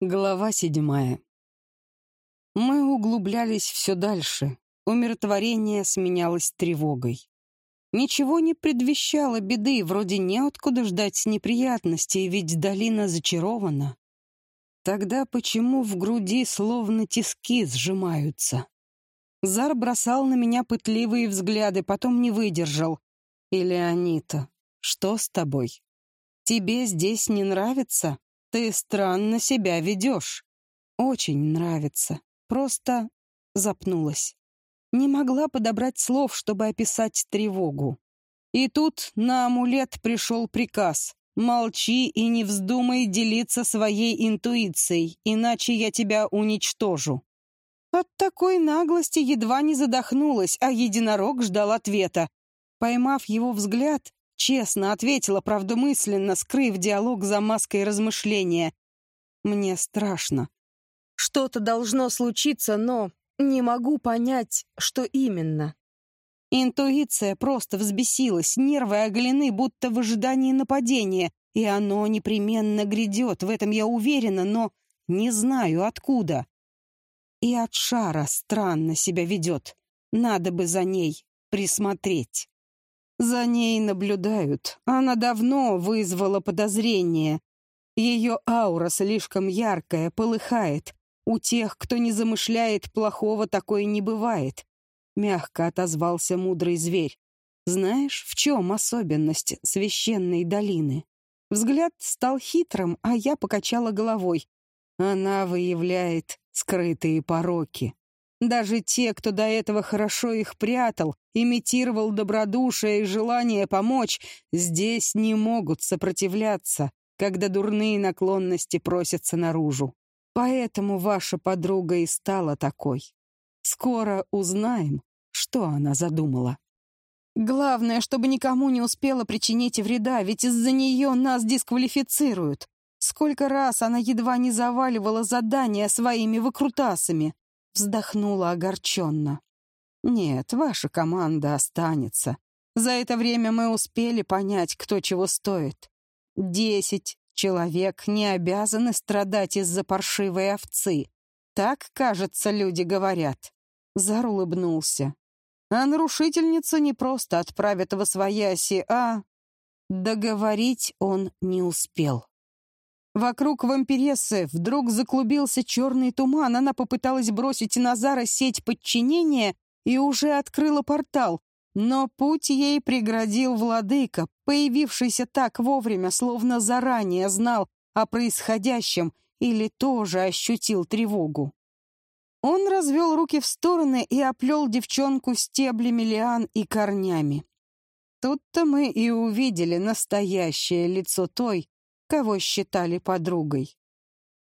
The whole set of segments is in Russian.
Глава седьмая. Мы углублялись все дальше. Умиротворение сменялось тревогой. Ничего не предвещало беды, вроде неоткуда ждать неприятностей, ведь долина зачарована. Тогда почему в груди словно тиски сжимаются? Зар бросал на меня пытливые взгляды, потом не выдержал. Или Анита, что с тобой? Тебе здесь не нравится? Ты странно себя ведешь. Очень нравится. Просто запнулась. Не могла подобрать слов, чтобы описать тревогу. И тут на амулет пришел приказ. Молчи и не вздумай делиться своей интуицией, иначе я тебя уничтожу. От такой наглости едва не задохнулась, а единорог ждал ответа. Поймав его взгляд, Честно ответила, правдомысленно, скрыв диалог за маской размышления. Мне страшно. Что-то должно случиться, но не могу понять, что именно. Интуиция просто взбесилась, нервы оголены, будто в ожидании нападения, и оно непременно грядет, в этом я уверена, но не знаю откуда. И от шара странно себя ведет. Надо бы за ней присмотреть. За ней наблюдают. Она давно вызвала подозрение. Ее аура слишком яркая, полыхает. У тех, кто не замышляет плохого, такое не бывает. Мягко отозвался мудрый зверь. Знаешь, в чем особенность священной долины? Взгляд стал хитрым, а я покачала головой. Она выявляет скрытые пороки. Даже те, кто до этого хорошо их прятал, имитировал добродушие и желание помочь, здесь не могут сопротивляться, когда дурные наклонности просятся наружу. Поэтому ваша подруга и стала такой. Скоро узнаем, что она задумала. Главное, чтобы никому не успела причинить вреда, ведь из-за нее нас дисквалифицируют. Сколько раз она едва не заваливала задания своими выкрутасами вздохнула огорченно. «Нет, ваша команда останется. За это время мы успели понять, кто чего стоит. Десять человек не обязаны страдать из-за паршивой овцы. Так, кажется, люди говорят». Зар улыбнулся. «А нарушительницу не просто отправят в освояси, а...» Договорить он не успел. Вокруг вампирессы вдруг заклубился черный туман. Она попыталась бросить Назара сеть подчинения и уже открыла портал. Но путь ей преградил владыка, появившийся так вовремя, словно заранее знал о происходящем или тоже ощутил тревогу. Он развел руки в стороны и оплел девчонку стеблями лиан и корнями. Тут-то мы и увидели настоящее лицо той, кого считали подругой.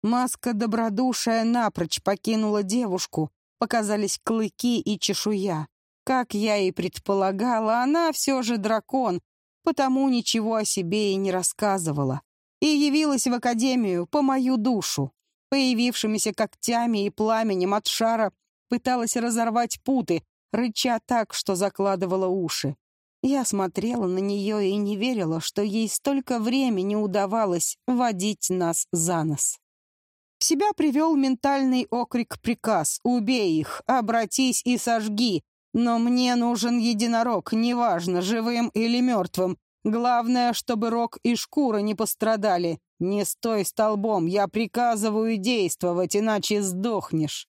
Маска добродушия напрочь покинула девушку, показались клыки и чешуя. Как я и предполагала, она все же дракон, потому ничего о себе и не рассказывала. И явилась в академию по мою душу. Появившимися когтями и пламенем от шара пыталась разорвать путы, рыча так, что закладывала уши. Я смотрела на нее и не верила, что ей столько времени удавалось водить нас за нос. В себя привел ментальный окрик-приказ «Убей их! Обратись и сожги!» Но мне нужен единорог, неважно, живым или мертвым. Главное, чтобы рог и шкура не пострадали. Не стой столбом, я приказываю действовать, иначе сдохнешь.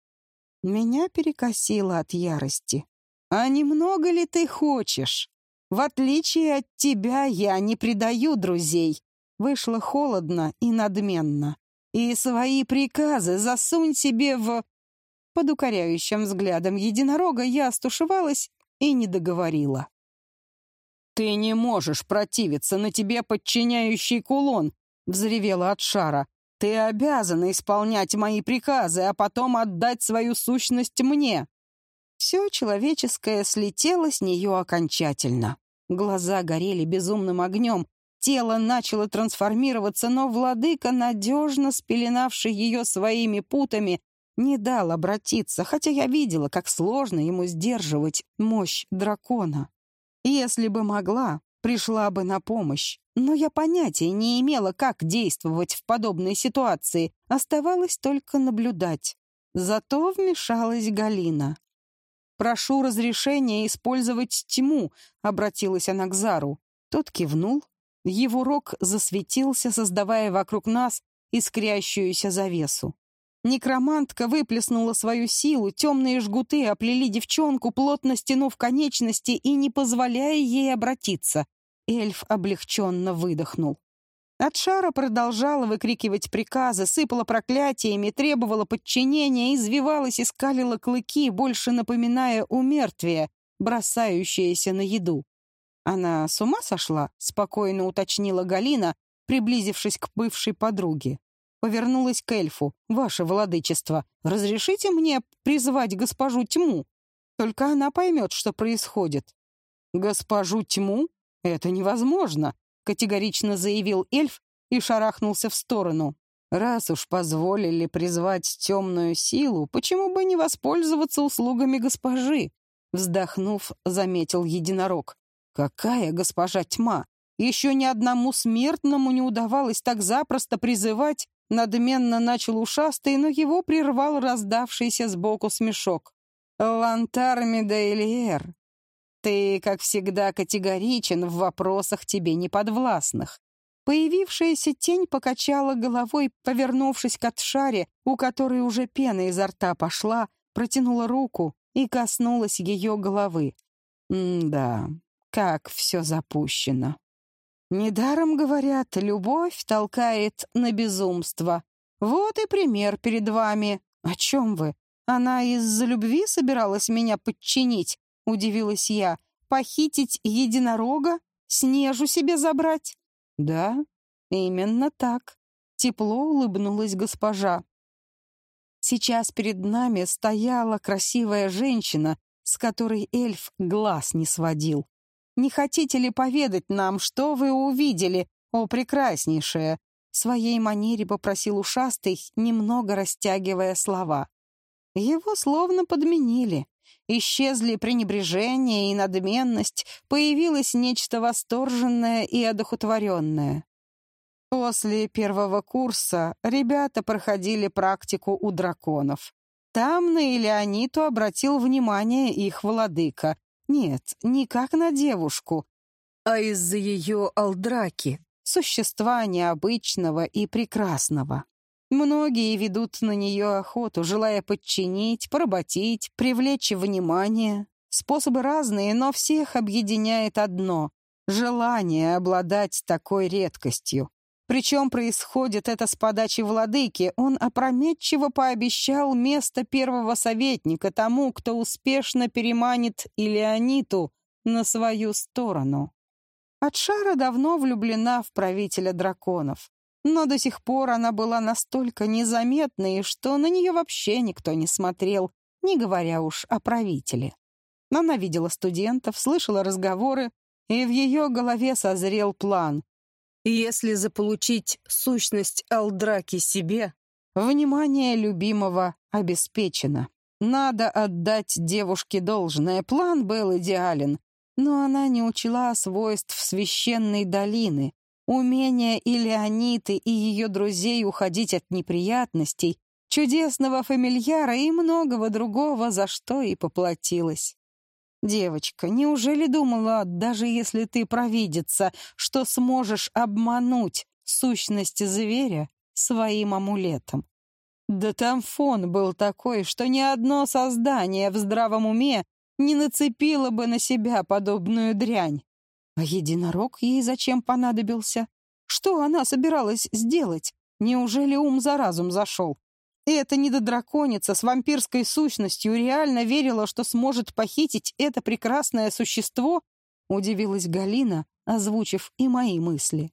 Меня перекосило от ярости. А немного ли ты хочешь? В отличие от тебя, я не предаю друзей. Вышло холодно и надменно. И свои приказы засунь себе в... Под укоряющим взглядом единорога я стушевалась и не договорила. «Ты не можешь противиться на тебе подчиняющий кулон», — взревела от шара. «Ты обязана исполнять мои приказы, а потом отдать свою сущность мне». Все человеческое слетело с нее окончательно. Глаза горели безумным огнем, тело начало трансформироваться, но владыка, надежно спеленавший ее своими путами, не дал обратиться, хотя я видела, как сложно ему сдерживать мощь дракона. Если бы могла, пришла бы на помощь. Но я понятия не имела, как действовать в подобной ситуации. Оставалось только наблюдать. Зато вмешалась Галина. «Прошу разрешения использовать тьму», — обратилась она к Зару. Тот кивнул. Его рог засветился, создавая вокруг нас искрящуюся завесу. Некромантка выплеснула свою силу, темные жгуты оплели девчонку, плотно стянув конечности и не позволяя ей обратиться. Эльф облегченно выдохнул. От шара продолжала выкрикивать приказы, сыпала проклятиями, требовала подчинения, извивалась и скалила клыки, больше напоминая умертвие, бросающееся на еду. «Она с ума сошла?» — спокойно уточнила Галина, приблизившись к бывшей подруге повернулась к эльфу. «Ваше владычество, разрешите мне призвать госпожу Тьму? Только она поймет, что происходит». «Госпожу Тьму? Это невозможно», — категорично заявил эльф и шарахнулся в сторону. «Раз уж позволили призвать темную силу, почему бы не воспользоваться услугами госпожи?» Вздохнув, заметил единорог. «Какая госпожа тьма? Еще ни одному смертному не удавалось так запросто призывать Надменно начал ушастый, но его прервал раздавшийся сбоку смешок. «Лантар Медейлиер, ты, как всегда, категоричен в вопросах тебе неподвластных». Появившаяся тень покачала головой, повернувшись к отшаре, у которой уже пена изо рта пошла, протянула руку и коснулась ее головы. М-да, как все запущено. Недаром говорят, любовь толкает на безумство. Вот и пример перед вами. О чем вы? Она из-за любви собиралась меня подчинить, удивилась я. Похитить единорога? Снежу себе забрать? Да, именно так. Тепло улыбнулась госпожа. Сейчас перед нами стояла красивая женщина, с которой эльф глаз не сводил. Не хотите ли поведать нам, что вы увидели, о прекраснейшее?» В своей манере попросил ушастый, немного растягивая слова. Его словно подменили. Исчезли пренебрежение и надменность, появилось нечто восторженное и одухотворенное. После первого курса ребята проходили практику у драконов. Там на Илеониту обратил внимание их владыка, нет, не как на девушку, а из-за ее алдраки, существа необычного и прекрасного. Многие ведут на нее охоту, желая подчинить, поработить, привлечь внимание. Способы разные, но всех объединяет одно — желание обладать такой редкостью. Причем происходит это с подачи владыки. Он опрометчиво пообещал место первого советника тому, кто успешно переманит Илеониту на свою сторону. Атшара давно влюблена в правителя драконов. Но до сих пор она была настолько незаметной, что на нее вообще никто не смотрел, не говоря уж о правителе. Она видела студентов, слышала разговоры, и в ее голове созрел план если заполучить сущность Алдраки себе, внимание любимого обеспечено. Надо отдать девушке должное, план был идеален, но она не учла свойств священной долины, умения Илеониты и ее друзей уходить от неприятностей, чудесного фамильяра и многого другого, за что и поплатилась. «Девочка, неужели думала, даже если ты провидица, что сможешь обмануть сущность зверя своим амулетом?» Да там фон был такой, что ни одно создание в здравом уме не нацепило бы на себя подобную дрянь. А единорог ей зачем понадобился? Что она собиралась сделать? Неужели ум за разум зашел? И эта недодраконица с вампирской сущностью реально верила, что сможет похитить это прекрасное существо? Удивилась Галина, озвучив и мои мысли.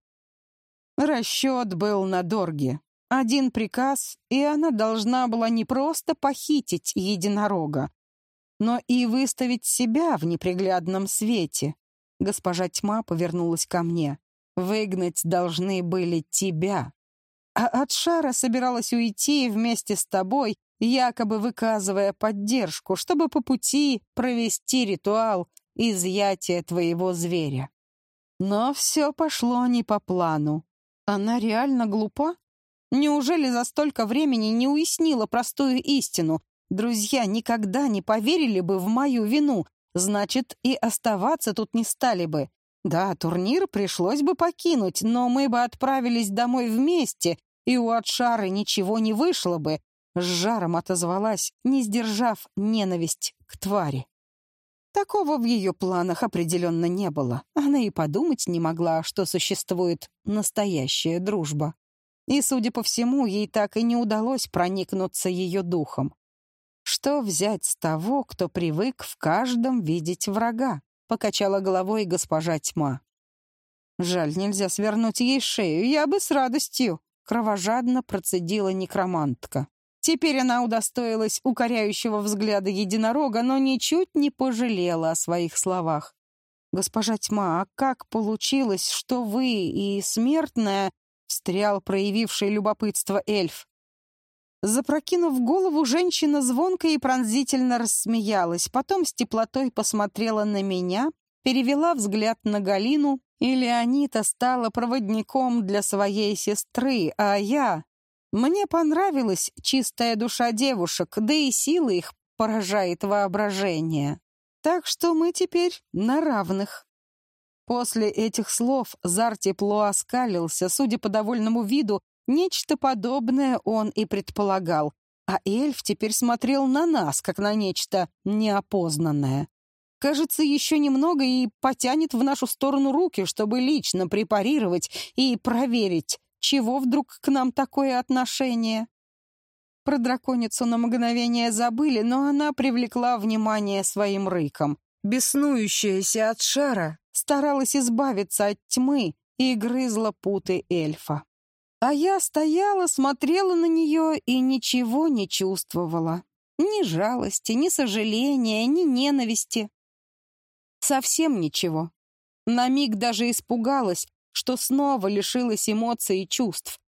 Расчет был на Дорге. Один приказ, и она должна была не просто похитить единорога, но и выставить себя в неприглядном свете. Госпожа Тьма повернулась ко мне. «Выгнать должны были тебя, а от шара собиралась уйти вместе с тобой, якобы выказывая поддержку, чтобы по пути провести ритуал изъятия твоего зверя. Но все пошло не по плану. Она реально глупа? Неужели за столько времени не уяснила простую истину? Друзья никогда не поверили бы в мою вину, значит, и оставаться тут не стали бы. Да, турнир пришлось бы покинуть, но мы бы отправились домой вместе, и у Атшары ничего не вышло бы. С жаром отозвалась, не сдержав ненависть к твари. Такого в ее планах определенно не было. Она и подумать не могла, что существует настоящая дружба. И, судя по всему, ей так и не удалось проникнуться ее духом. Что взять с того, кто привык в каждом видеть врага? Покачала головой госпожа тьма. Жаль, нельзя свернуть ей шею, я бы с радостью. Кровожадно процедила некромантка. Теперь она удостоилась укоряющего взгляда единорога, но ничуть не пожалела о своих словах. «Госпожа Тьма, а как получилось, что вы и смертная...» — встрял проявивший любопытство эльф. Запрокинув голову, женщина звонко и пронзительно рассмеялась, потом с теплотой посмотрела на меня, перевела взгляд на Галину, и Леонита стала проводником для своей сестры, а я мне понравилась чистая душа девушек, да и сила их поражает воображение. Так что мы теперь на равных. После этих слов Зар тепло оскалился, судя по довольному виду, нечто подобное он и предполагал, а эльф теперь смотрел на нас, как на нечто неопознанное. Кажется, еще немного и потянет в нашу сторону руки, чтобы лично препарировать и проверить, чего вдруг к нам такое отношение? Про драконицу на мгновение забыли, но она привлекла внимание своим рыком. Беснующаяся от шара старалась избавиться от тьмы и грызла путы эльфа. А я стояла, смотрела на нее и ничего не чувствовала. Ни жалости, ни сожаления, ни ненависти. Совсем ничего. На миг даже испугалась, что снова лишилась эмоций и чувств.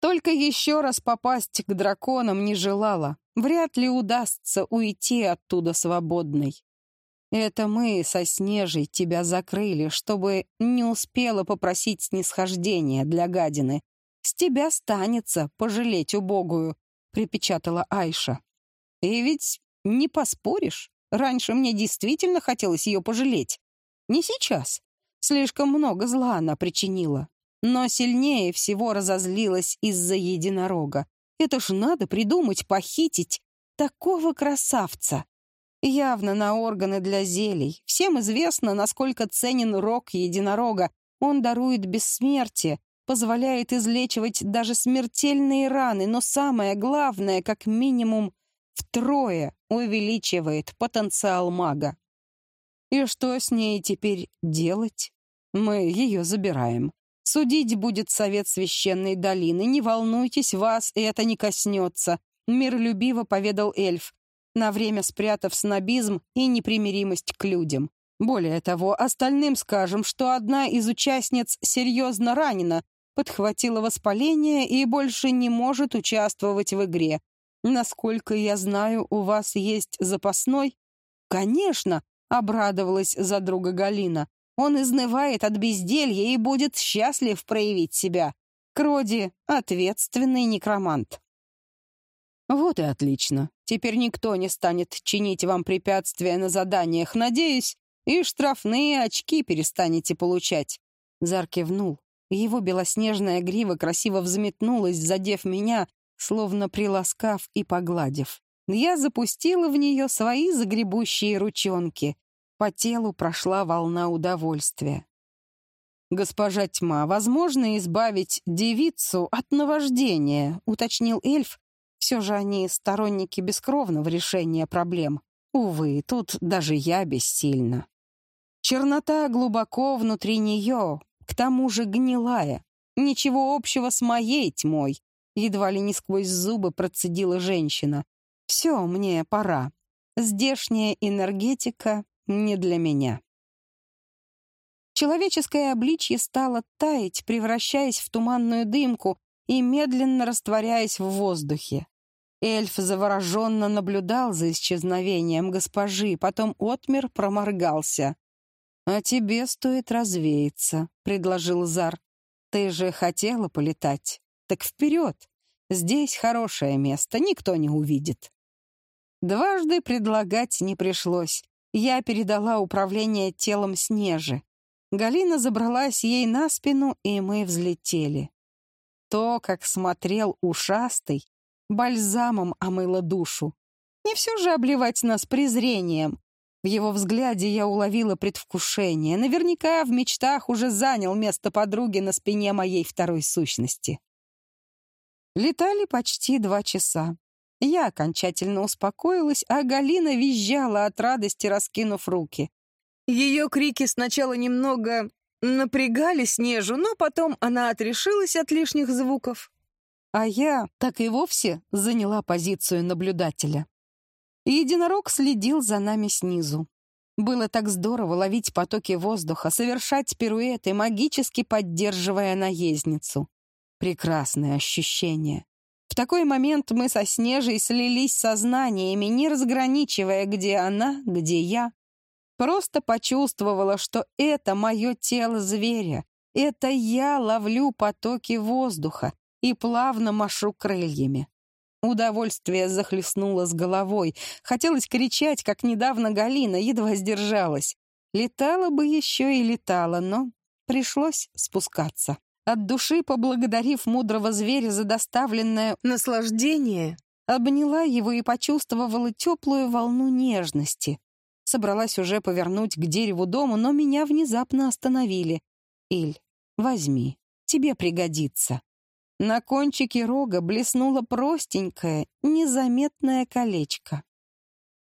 Только еще раз попасть к драконам не желала. Вряд ли удастся уйти оттуда свободной. Это мы со Снежей тебя закрыли, чтобы не успела попросить снисхождения для гадины. С тебя станется пожалеть убогую, припечатала Айша. И ведь не поспоришь. Раньше мне действительно хотелось ее пожалеть. Не сейчас. Слишком много зла она причинила. Но сильнее всего разозлилась из-за единорога. Это ж надо придумать, похитить такого красавца. Явно на органы для зелий. Всем известно, насколько ценен рог единорога. Он дарует бессмертие, позволяет излечивать даже смертельные раны, но самое главное, как минимум, втрое увеличивает потенциал мага. И что с ней теперь делать? Мы ее забираем. Судить будет совет священной долины. Не волнуйтесь, вас это не коснется», — миролюбиво поведал эльф, на время спрятав снобизм и непримиримость к людям. Более того, остальным скажем, что одна из участниц серьезно ранена, подхватила воспаление и больше не может участвовать в игре. Насколько я знаю, у вас есть запасной? Конечно, обрадовалась за друга Галина. Он изнывает от безделья и будет счастлив проявить себя. Кроди — ответственный некромант. Вот и отлично. Теперь никто не станет чинить вам препятствия на заданиях, надеюсь, и штрафные очки перестанете получать. Зар кивнул. Его белоснежная грива красиво взметнулась, задев меня, словно приласкав и погладив. Я запустила в нее свои загребущие ручонки. По телу прошла волна удовольствия. «Госпожа Тьма, возможно избавить девицу от наваждения», — уточнил эльф. «Все же они сторонники бескровного решения проблем. Увы, тут даже я бессильна. Чернота глубоко внутри нее, к тому же гнилая. Ничего общего с моей тьмой», — едва ли не сквозь зубы процедила женщина. «Все, мне пора. Здешняя энергетика не для меня. Человеческое обличье стало таять, превращаясь в туманную дымку и медленно растворяясь в воздухе. Эльф завороженно наблюдал за исчезновением госпожи, потом отмер, проморгался. «А тебе стоит развеяться», — предложил Зар. «Ты же хотела полетать. Так вперед! Здесь хорошее место, никто не увидит». Дважды предлагать не пришлось. Я передала управление телом Снежи. Галина забралась ей на спину, и мы взлетели. То, как смотрел ушастый, бальзамом омыло душу. Не все же обливать нас презрением. В его взгляде я уловила предвкушение. Наверняка в мечтах уже занял место подруги на спине моей второй сущности. Летали почти два часа. Я окончательно успокоилась, а Галина визжала от радости, раскинув руки. Ее крики сначала немного напрягали Снежу, но потом она отрешилась от лишних звуков. А я так и вовсе заняла позицию наблюдателя. Единорог следил за нами снизу. Было так здорово ловить потоки воздуха, совершать пируэты, магически поддерживая наездницу. Прекрасное ощущение. В такой момент мы со Снежей слились сознаниями, не разграничивая, где она, где я. Просто почувствовала, что это мое тело зверя. Это я ловлю потоки воздуха и плавно машу крыльями. Удовольствие захлестнуло с головой. Хотелось кричать, как недавно Галина, едва сдержалась. Летала бы еще и летала, но пришлось спускаться. От души поблагодарив мудрого зверя за доставленное наслаждение, обняла его и почувствовала теплую волну нежности. Собралась уже повернуть к дереву дома, но меня внезапно остановили. «Иль, возьми, тебе пригодится». На кончике рога блеснуло простенькое, незаметное колечко.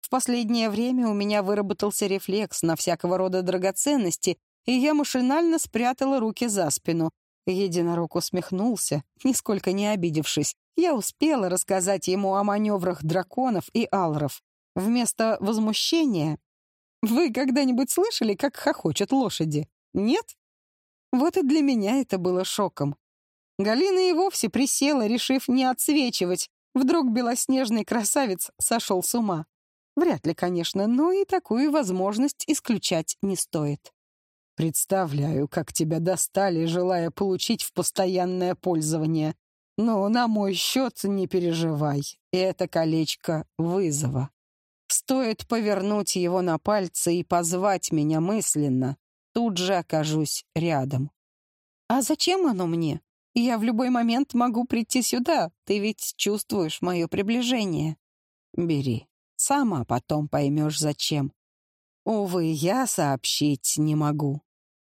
В последнее время у меня выработался рефлекс на всякого рода драгоценности, и я машинально спрятала руки за спину. Единорог усмехнулся, нисколько не обидевшись. Я успела рассказать ему о маневрах драконов и алров. Вместо возмущения вы когда-нибудь слышали, как хохочут лошади? Нет? Вот и для меня это было шоком. Галина и вовсе присела, решив не отсвечивать. Вдруг белоснежный красавец сошел с ума. Вряд ли, конечно, но и такую возможность исключать не стоит. Представляю, как тебя достали, желая получить в постоянное пользование. Но на мой счет не переживай. Это колечко вызова. Стоит повернуть его на пальцы и позвать меня мысленно, тут же окажусь рядом. «А зачем оно мне? Я в любой момент могу прийти сюда, ты ведь чувствуешь мое приближение». «Бери, сама потом поймешь, зачем. Увы, я сообщить не могу».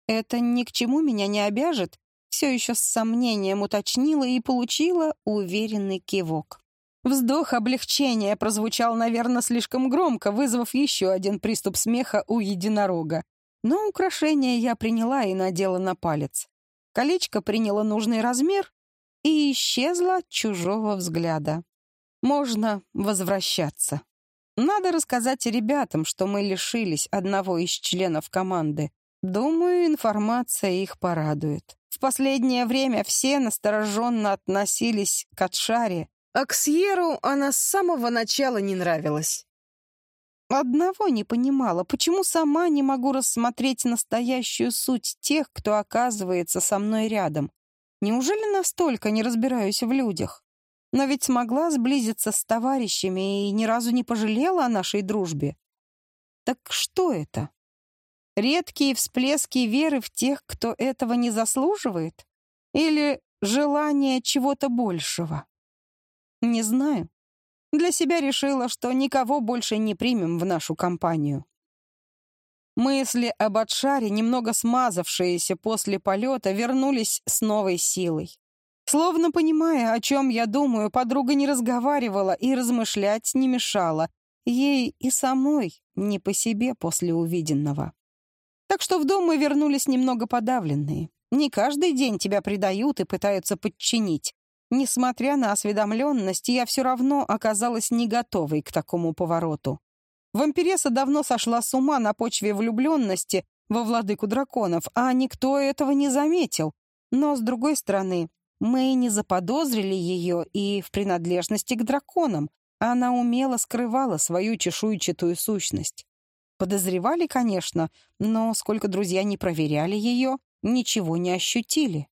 «Это ни к чему меня не обяжет?» Все еще с сомнением уточнила и получила уверенный кивок. Вздох облегчения прозвучал, наверное, слишком громко, вызвав еще один приступ смеха у единорога. Но украшение я приняла и надела на палец. Колечко приняло нужный размер и исчезло чужого взгляда. Можно возвращаться. Надо рассказать ребятам, что мы лишились одного из членов команды. Думаю, информация их порадует. В последнее время все настороженно относились к Атшаре, а Ксьеру она с самого начала не нравилась. Одного не понимала, почему сама не могу рассмотреть настоящую суть тех, кто оказывается со мной рядом. Неужели настолько не разбираюсь в людях? Но ведь смогла сблизиться с товарищами и ни разу не пожалела о нашей дружбе. Так что это? Редкие всплески веры в тех, кто этого не заслуживает? Или желание чего-то большего? Не знаю. Для себя решила, что никого больше не примем в нашу компанию. Мысли об отшаре, немного смазавшиеся после полета, вернулись с новой силой. Словно понимая, о чем я думаю, подруга не разговаривала и размышлять не мешала. Ей и самой не по себе после увиденного. Так что в дом мы вернулись немного подавленные. Не каждый день тебя предают и пытаются подчинить. Несмотря на осведомленность, я все равно оказалась не готовой к такому повороту. Вампиресса давно сошла с ума на почве влюбленности во владыку драконов, а никто этого не заметил. Но, с другой стороны, мы не заподозрили ее и в принадлежности к драконам. Она умело скрывала свою чешуйчатую сущность. Подозревали, конечно, но сколько друзья не проверяли ее, ничего не ощутили.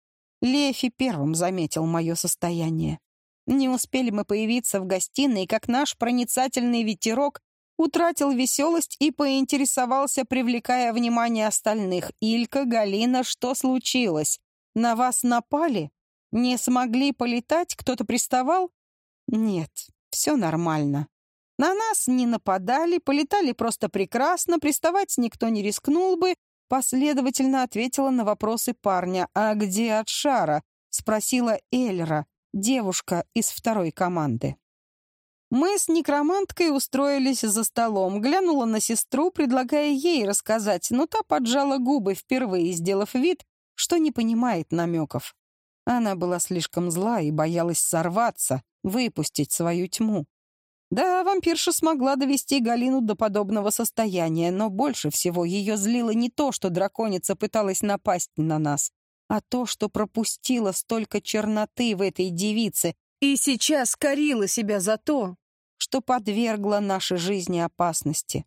Лефи первым заметил мое состояние. Не успели мы появиться в гостиной, как наш проницательный ветерок утратил веселость и поинтересовался, привлекая внимание остальных. «Илька, Галина, что случилось? На вас напали? Не смогли полетать? Кто-то приставал?» «Нет, все нормально. На нас не нападали, полетали просто прекрасно, приставать никто не рискнул бы, последовательно ответила на вопросы парня. «А где Атшара?» — спросила Эльра, девушка из второй команды. Мы с некроманткой устроились за столом, глянула на сестру, предлагая ей рассказать, но та поджала губы, впервые сделав вид, что не понимает намеков. Она была слишком зла и боялась сорваться, выпустить свою тьму. Да, вампирша смогла довести Галину до подобного состояния, но больше всего ее злило не то, что драконица пыталась напасть на нас, а то, что пропустила столько черноты в этой девице и сейчас корила себя за то, что подвергла нашей жизни опасности.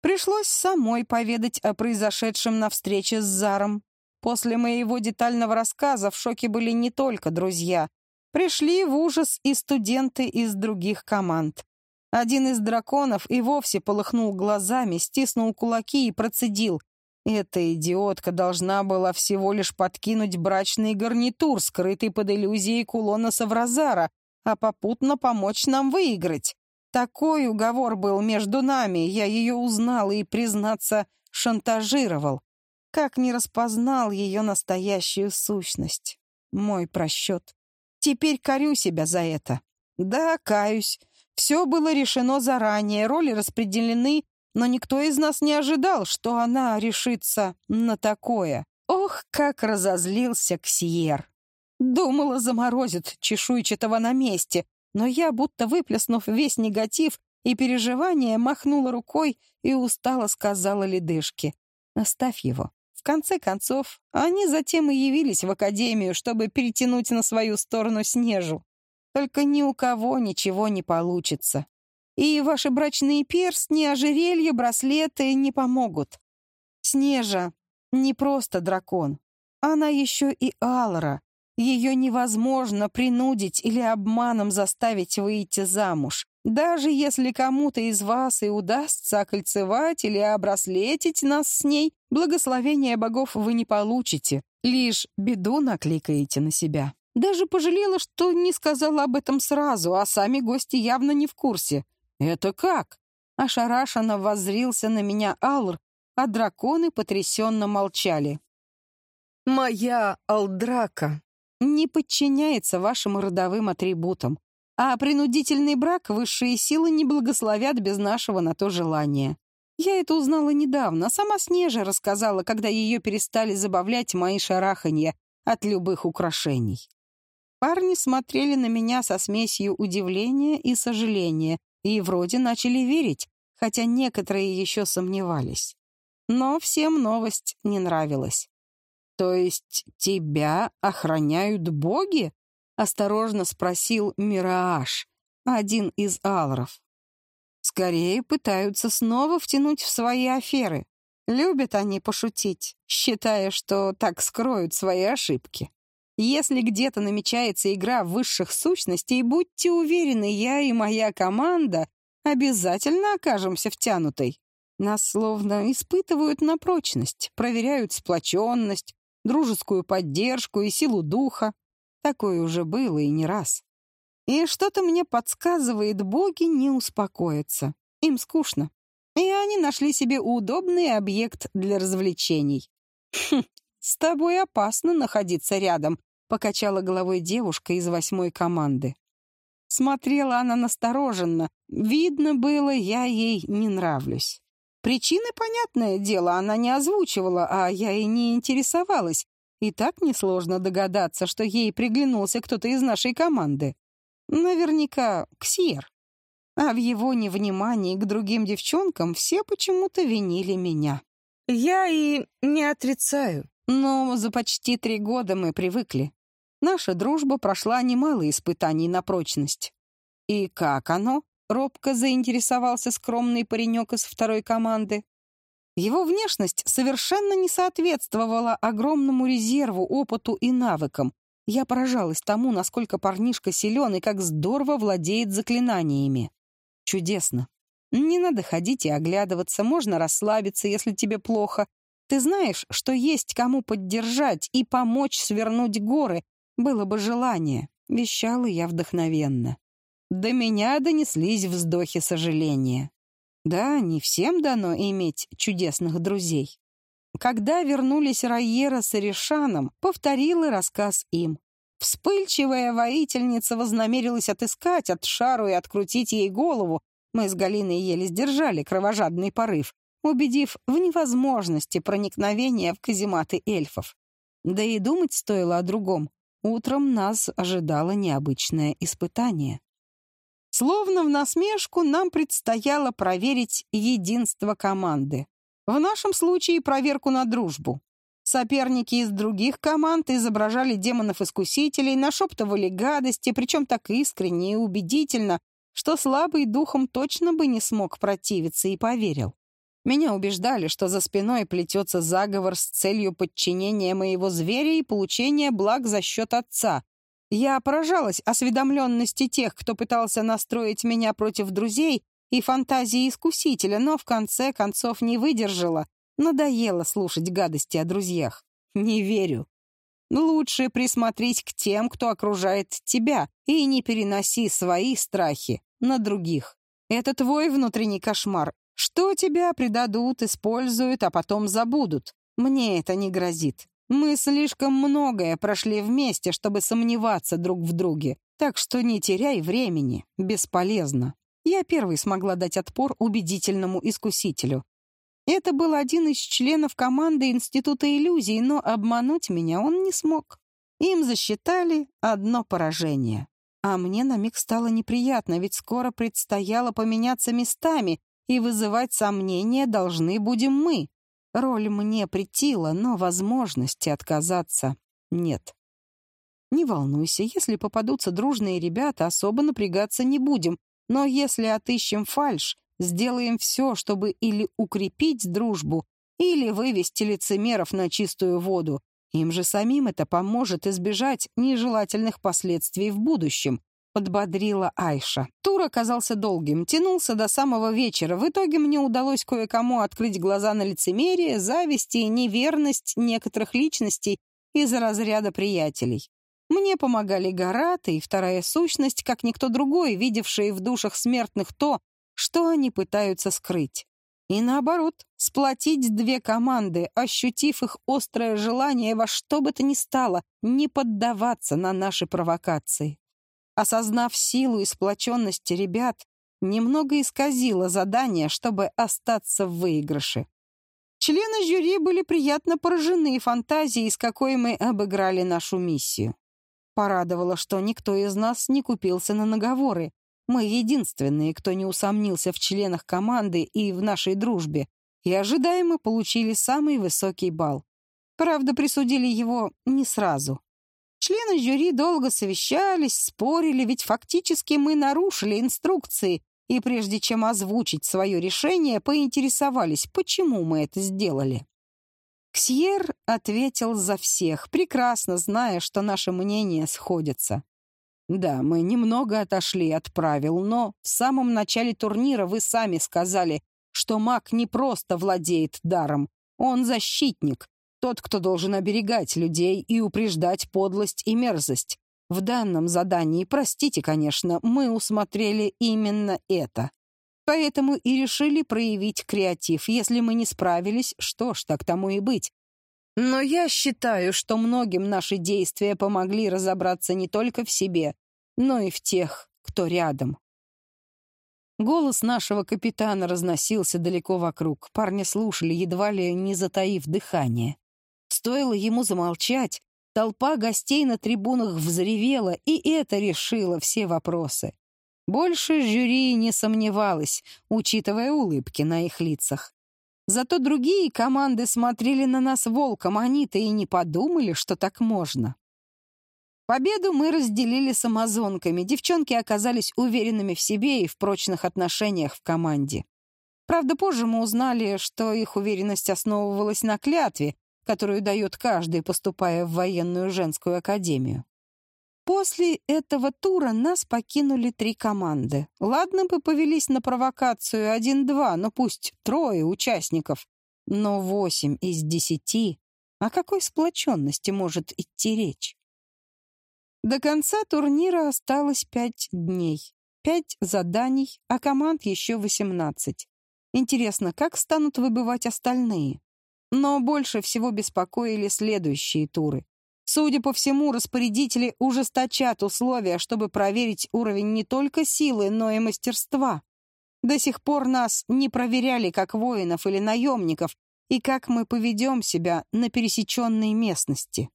Пришлось самой поведать о произошедшем на встрече с Заром. После моего детального рассказа в шоке были не только друзья, Пришли в ужас и студенты из других команд. Один из драконов и вовсе полыхнул глазами, стиснул кулаки и процедил. Эта идиотка должна была всего лишь подкинуть брачный гарнитур, скрытый под иллюзией кулона Савразара, а попутно помочь нам выиграть. Такой уговор был между нами, я ее узнал и, признаться, шантажировал. Как не распознал ее настоящую сущность. Мой просчет. Теперь корю себя за это. Да, каюсь. Все было решено заранее, роли распределены, но никто из нас не ожидал, что она решится на такое. Ох, как разозлился Ксиер. Думала, заморозит чешуйчатого на месте, но я, будто выплеснув весь негатив и переживания, махнула рукой и устало сказала ледышке. «Оставь его. В конце концов, они затем и явились в академию, чтобы перетянуть на свою сторону Снежу. Только ни у кого ничего не получится. И ваши брачные перстни, ожерелья, браслеты не помогут. Снежа не просто дракон. Она еще и Алра. Ее невозможно принудить или обманом заставить выйти замуж. Даже если кому-то из вас и удастся окольцевать или обраслетить нас с ней, благословения богов вы не получите, лишь беду накликаете на себя. Даже пожалела, что не сказала об этом сразу, а сами гости явно не в курсе. «Это как?» Ошарашенно воззрился на меня Алр, а драконы потрясенно молчали. «Моя Алдрака не подчиняется вашим родовым атрибутам, а принудительный брак высшие силы не благословят без нашего на то желания. Я это узнала недавно, сама Снежа рассказала, когда ее перестали забавлять мои шараханья от любых украшений. Парни смотрели на меня со смесью удивления и сожаления и вроде начали верить, хотя некоторые еще сомневались. Но всем новость не нравилась. «То есть тебя охраняют боги?» — осторожно спросил Мирааш, один из алров. «Скорее пытаются снова втянуть в свои аферы. Любят они пошутить, считая, что так скроют свои ошибки. Если где-то намечается игра высших сущностей, будьте уверены, я и моя команда обязательно окажемся втянутой. Нас словно испытывают на прочность, проверяют сплоченность, дружескую поддержку и силу духа. Такое уже было и не раз. И что-то мне подсказывает, боги не успокоятся. Им скучно. И они нашли себе удобный объект для развлечений. «Хм, с тобой опасно находиться рядом», — покачала головой девушка из восьмой команды. Смотрела она настороженно. Видно было, я ей не нравлюсь. Причины, понятное дело, она не озвучивала, а я и не интересовалась. И так несложно догадаться, что ей приглянулся кто-то из нашей команды. Наверняка Ксьер. А в его невнимании к другим девчонкам все почему-то винили меня. Я и не отрицаю, но за почти три года мы привыкли. Наша дружба прошла немало испытаний на прочность. И как оно? робко заинтересовался скромный паренек из второй команды. Его внешность совершенно не соответствовала огромному резерву, опыту и навыкам. Я поражалась тому, насколько парнишка силен и как здорово владеет заклинаниями. Чудесно. Не надо ходить и оглядываться, можно расслабиться, если тебе плохо. Ты знаешь, что есть кому поддержать и помочь свернуть горы. Было бы желание. Вещала я вдохновенно. До меня донеслись вздохи сожаления. Да, не всем дано иметь чудесных друзей. Когда вернулись Райера с Иришаном, повторила рассказ им. Вспыльчивая воительница вознамерилась отыскать от Шару и открутить ей голову. Мы с Галиной еле сдержали кровожадный порыв, убедив в невозможности проникновения в казематы эльфов. Да и думать стоило о другом. Утром нас ожидало необычное испытание. Словно в насмешку нам предстояло проверить единство команды. В нашем случае проверку на дружбу. Соперники из других команд изображали демонов-искусителей, нашептывали гадости, причем так искренне и убедительно, что слабый духом точно бы не смог противиться и поверил. Меня убеждали, что за спиной плетется заговор с целью подчинения моего зверя и получения благ за счет отца, я поражалась осведомленности тех, кто пытался настроить меня против друзей и фантазии искусителя, но в конце концов не выдержала. Надоело слушать гадости о друзьях. Не верю. Лучше присмотреть к тем, кто окружает тебя, и не переноси свои страхи на других. Это твой внутренний кошмар. Что тебя предадут, используют, а потом забудут. Мне это не грозит. Мы слишком многое прошли вместе, чтобы сомневаться друг в друге. Так что не теряй времени. Бесполезно. Я первой смогла дать отпор убедительному искусителю. Это был один из членов команды Института иллюзий, но обмануть меня он не смог. Им засчитали одно поражение. А мне на миг стало неприятно, ведь скоро предстояло поменяться местами, и вызывать сомнения должны будем мы. Роль мне притила, но возможности отказаться нет. Не волнуйся, если попадутся дружные ребята, особо напрягаться не будем. Но если отыщем фальш, сделаем все, чтобы или укрепить дружбу, или вывести лицемеров на чистую воду. Им же самим это поможет избежать нежелательных последствий в будущем подбодрила Айша. Тур оказался долгим, тянулся до самого вечера. В итоге мне удалось кое-кому открыть глаза на лицемерие, зависть и неверность некоторых личностей из разряда приятелей. Мне помогали Гарат и вторая сущность, как никто другой, видевшие в душах смертных то, что они пытаются скрыть. И наоборот, сплотить две команды, ощутив их острое желание во что бы то ни стало, не поддаваться на наши провокации. Осознав силу и сплоченность ребят, немного исказило задание, чтобы остаться в выигрыше. Члены жюри были приятно поражены фантазией, с какой мы обыграли нашу миссию. Порадовало, что никто из нас не купился на наговоры. Мы единственные, кто не усомнился в членах команды и в нашей дружбе, и ожидаемо получили самый высокий балл. Правда, присудили его не сразу. Члены жюри долго совещались, спорили, ведь фактически мы нарушили инструкции, и прежде чем озвучить свое решение, поинтересовались, почему мы это сделали. Ксьер ответил за всех, прекрасно зная, что наши мнения сходятся. «Да, мы немного отошли от правил, но в самом начале турнира вы сами сказали, что маг не просто владеет даром, он защитник, тот, кто должен оберегать людей и упреждать подлость и мерзость. В данном задании, простите, конечно, мы усмотрели именно это. Поэтому и решили проявить креатив. Если мы не справились, что ж, так тому и быть. Но я считаю, что многим наши действия помогли разобраться не только в себе, но и в тех, кто рядом. Голос нашего капитана разносился далеко вокруг. Парни слушали, едва ли не затаив дыхание. Стоило ему замолчать, толпа гостей на трибунах взревела, и это решило все вопросы. Больше жюри не сомневалось, учитывая улыбки на их лицах. Зато другие команды смотрели на нас волком, они-то и не подумали, что так можно. Победу мы разделили с амазонками. Девчонки оказались уверенными в себе и в прочных отношениях в команде. Правда, позже мы узнали, что их уверенность основывалась на клятве, которую дает каждый, поступая в военную женскую академию. После этого тура нас покинули три команды. Ладно бы повелись на провокацию один-два, но пусть трое участников. Но восемь из десяти. О какой сплоченности может идти речь? До конца турнира осталось пять дней. Пять заданий, а команд еще восемнадцать. Интересно, как станут выбывать остальные? Но больше всего беспокоили следующие туры. Судя по всему, распорядители ужесточат условия, чтобы проверить уровень не только силы, но и мастерства. До сих пор нас не проверяли как воинов или наемников, и как мы поведем себя на пересеченной местности.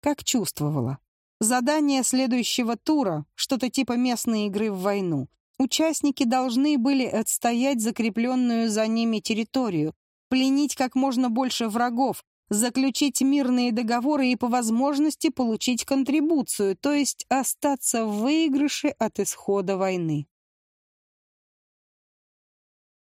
Как чувствовала. Задание следующего тура — что-то типа местной игры в войну. Участники должны были отстоять закрепленную за ними территорию, пленить как можно больше врагов, заключить мирные договоры и по возможности получить контрибуцию, то есть остаться в выигрыше от исхода войны.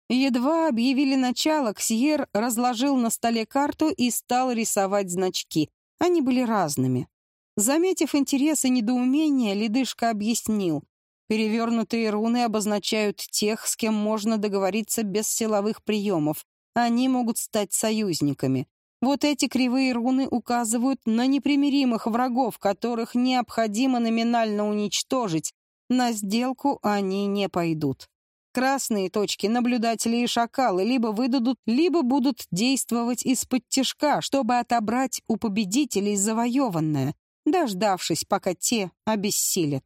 Едва объявили начало, Ксьер разложил на столе карту и стал рисовать значки. Они были разными. Заметив интерес и недоумение, Ледышка объяснил. Перевернутые руны обозначают тех, с кем можно договориться без силовых приемов. Они могут стать союзниками. Вот эти кривые руны указывают на непримиримых врагов, которых необходимо номинально уничтожить. На сделку они не пойдут. Красные точки наблюдатели и шакалы либо выдадут, либо будут действовать из-под тяжка, чтобы отобрать у победителей завоеванное, дождавшись, пока те обессилят.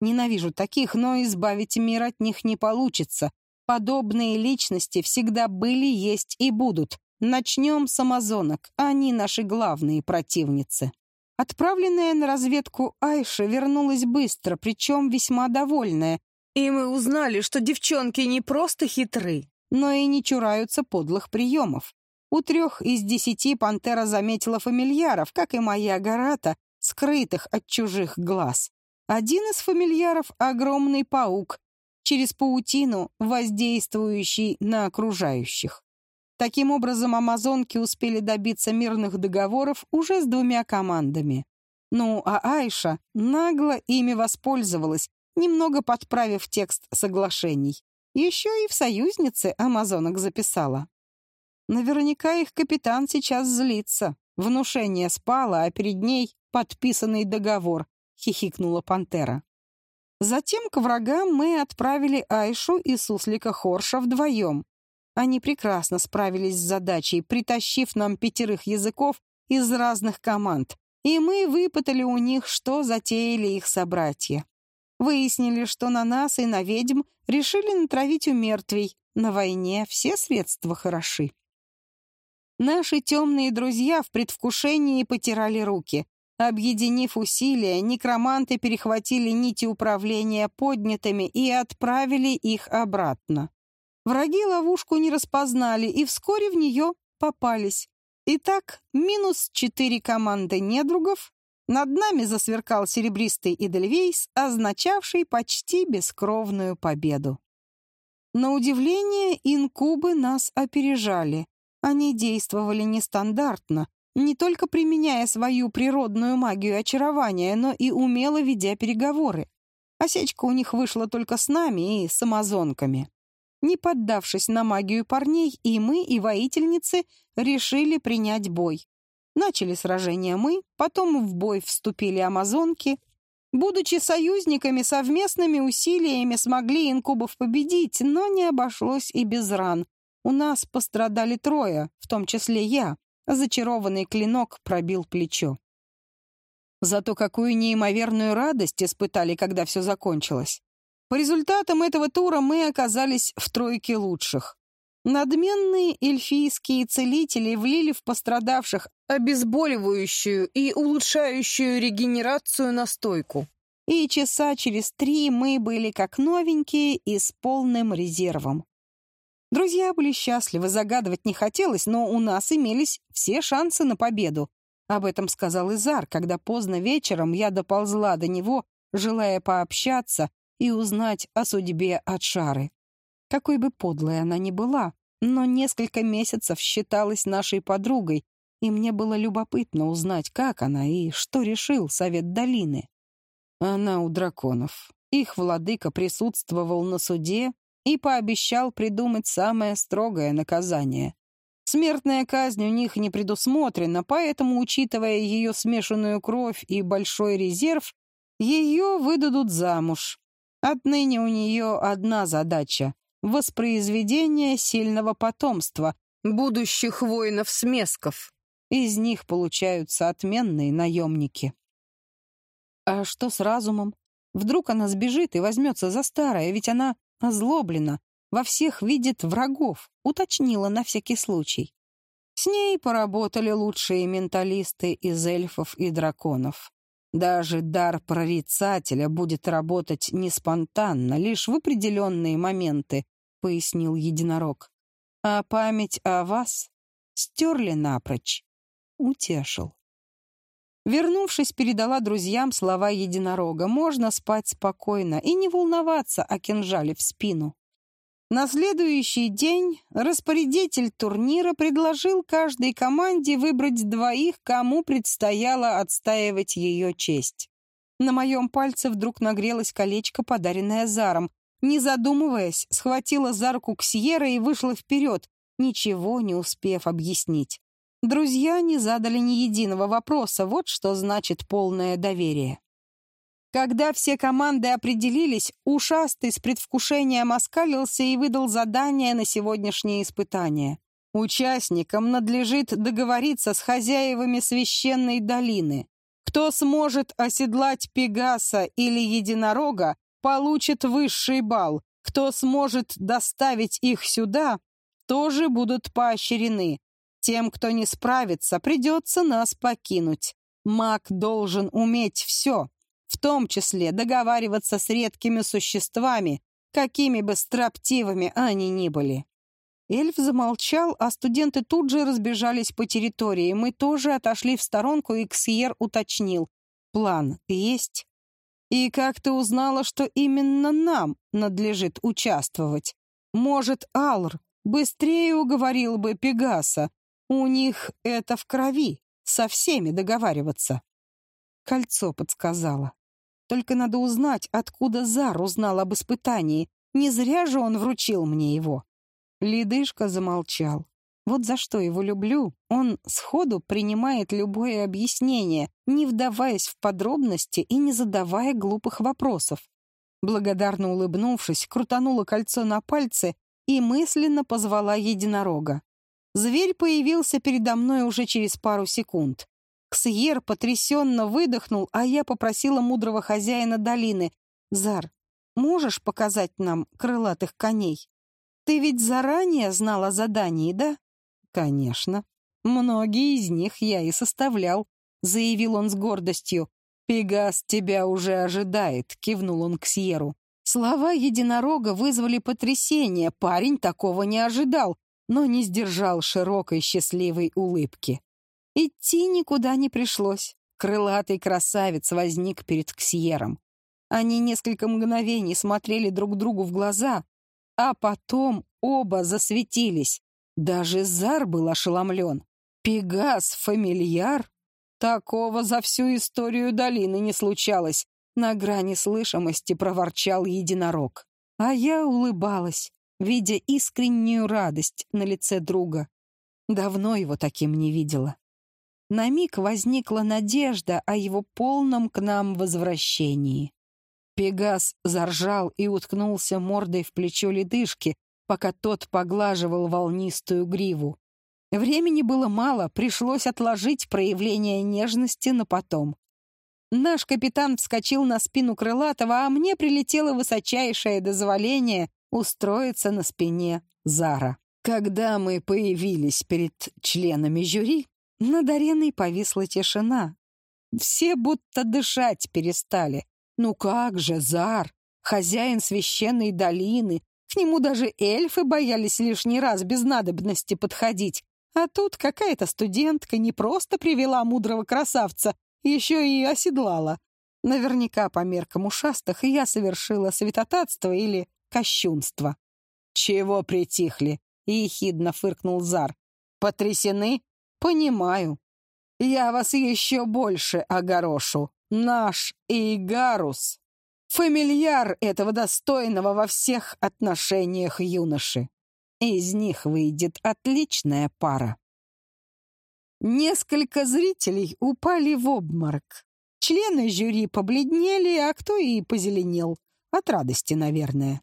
Ненавижу таких, но избавить мир от них не получится. Подобные личности всегда были, есть и будут. Начнем с амазонок, они наши главные противницы. Отправленная на разведку Айша вернулась быстро, причем весьма довольная, и мы узнали, что девчонки не просто хитры, но и не чураются подлых приемов. У трех из десяти пантера заметила фамильяров, как и моя Гарата, скрытых от чужих глаз. Один из фамильяров — огромный паук, через паутину воздействующий на окружающих. Таким образом, амазонки успели добиться мирных договоров уже с двумя командами. Ну, а Айша нагло ими воспользовалась, немного подправив текст соглашений. Еще и в союзнице амазонок записала. Наверняка их капитан сейчас злится. Внушение спало, а перед ней подписанный договор, хихикнула пантера. Затем к врагам мы отправили Айшу и суслика Хорша вдвоем. Они прекрасно справились с задачей, притащив нам пятерых языков из разных команд, и мы выпытали у них, что затеяли их собратья. Выяснили, что на нас и на ведьм решили натравить у мертвей. На войне все средства хороши. Наши темные друзья в предвкушении потирали руки. Объединив усилия, некроманты перехватили нити управления поднятыми и отправили их обратно. Враги ловушку не распознали и вскоре в нее попались. Итак, минус четыре команды недругов. Над нами засверкал серебристый Эдельвейс, означавший почти бескровную победу. На удивление, инкубы нас опережали. Они действовали нестандартно, не только применяя свою природную магию очарования, но и умело ведя переговоры. Осечка у них вышла только с нами и с амазонками. Не поддавшись на магию парней, и мы, и воительницы решили принять бой. Начали сражение мы, потом в бой вступили амазонки. Будучи союзниками, совместными усилиями смогли инкубов победить, но не обошлось и без ран. У нас пострадали трое, в том числе я. Зачарованный клинок пробил плечо. Зато какую неимоверную радость испытали, когда все закончилось. По результатам этого тура мы оказались в тройке лучших. Надменные эльфийские целители влили в пострадавших обезболивающую и улучшающую регенерацию настойку. И часа через три мы были как новенькие и с полным резервом. Друзья были счастливы, загадывать не хотелось, но у нас имелись все шансы на победу. Об этом сказал Изар, когда поздно вечером я доползла до него, желая пообщаться и узнать о судьбе Атшары. Какой бы подлой она ни была, но несколько месяцев считалась нашей подругой, и мне было любопытно узнать, как она и что решил Совет Долины. Она у драконов. Их владыка присутствовал на суде и пообещал придумать самое строгое наказание. Смертная казнь у них не предусмотрена, поэтому, учитывая ее смешанную кровь и большой резерв, ее выдадут замуж. Отныне у нее одна задача — воспроизведение сильного потомства, будущих воинов-смесков. Из них получаются отменные наемники. А что с разумом? Вдруг она сбежит и возьмется за старое, ведь она озлоблена, во всех видит врагов, уточнила на всякий случай. С ней поработали лучшие менталисты из эльфов и драконов. Даже дар прорицателя будет работать не спонтанно, лишь в определенные моменты, пояснил единорог. А память о вас стерли напрочь. Утешил. Вернувшись, передала друзьям слова единорога. Можно спать спокойно и не волноваться о кинжале в спину. На следующий день распорядитель турнира предложил каждой команде выбрать двоих, кому предстояло отстаивать ее честь. На моем пальце вдруг нагрелось колечко, подаренное Заром. Не задумываясь, схватила за руку Ксьера и вышла вперед, ничего не успев объяснить. Друзья не задали ни единого вопроса, вот что значит полное доверие. Когда все команды определились, ушастый с предвкушением оскалился и выдал задание на сегодняшнее испытание. Участникам надлежит договориться с хозяевами священной долины. Кто сможет оседлать Пегаса или Единорога, получит высший балл. Кто сможет доставить их сюда, тоже будут поощрены. Тем, кто не справится, придется нас покинуть. Маг должен уметь все, в том числе договариваться с редкими существами, какими бы строптивыми они ни были. Эльф замолчал, а студенты тут же разбежались по территории. Мы тоже отошли в сторонку, и Ксьер уточнил. «План есть?» «И как ты узнала, что именно нам надлежит участвовать? Может, Алр быстрее уговорил бы Пегаса, у них это в крови, со всеми договариваться. Кольцо подсказало. Только надо узнать, откуда Зар узнал об испытании. Не зря же он вручил мне его. Ледышка замолчал. Вот за что его люблю. Он сходу принимает любое объяснение, не вдаваясь в подробности и не задавая глупых вопросов. Благодарно улыбнувшись, крутанула кольцо на пальце и мысленно позвала единорога. Зверь появился передо мной уже через пару секунд. Ксьер потрясенно выдохнул, а я попросила мудрого хозяина долины. «Зар, можешь показать нам крылатых коней? Ты ведь заранее знал о задании, да?» «Конечно. Многие из них я и составлял», — заявил он с гордостью. «Пегас тебя уже ожидает», — кивнул он к Сьеру. Слова единорога вызвали потрясение, парень такого не ожидал но не сдержал широкой счастливой улыбки. Идти никуда не пришлось. Крылатый красавец возник перед Ксьером. Они несколько мгновений смотрели друг другу в глаза, а потом оба засветились. Даже Зар был ошеломлен. Пегас-фамильяр? Такого за всю историю долины не случалось. На грани слышимости проворчал единорог. А я улыбалась видя искреннюю радость на лице друга. Давно его таким не видела. На миг возникла надежда о его полном к нам возвращении. Пегас заржал и уткнулся мордой в плечо ледышки, пока тот поглаживал волнистую гриву. Времени было мало, пришлось отложить проявление нежности на потом. Наш капитан вскочил на спину крылатого, а мне прилетело высочайшее дозволение устроиться на спине Зара. Когда мы появились перед членами жюри, над ареной повисла тишина. Все будто дышать перестали. Ну как же, Зар, хозяин священной долины, к нему даже эльфы боялись лишний раз без надобности подходить, А тут какая-то студентка не просто привела мудрого красавца, еще и оседлала. Наверняка по меркам ушастых я совершила святотатство или кощунство. «Чего притихли?» — ехидно фыркнул Зар. «Потрясены? Понимаю. Я вас еще больше огорошу. Наш Игарус — фамильяр этого достойного во всех отношениях юноши. Из них выйдет отличная пара». Несколько зрителей упали в обморок. Члены жюри побледнели, а кто и позеленел. От радости, наверное.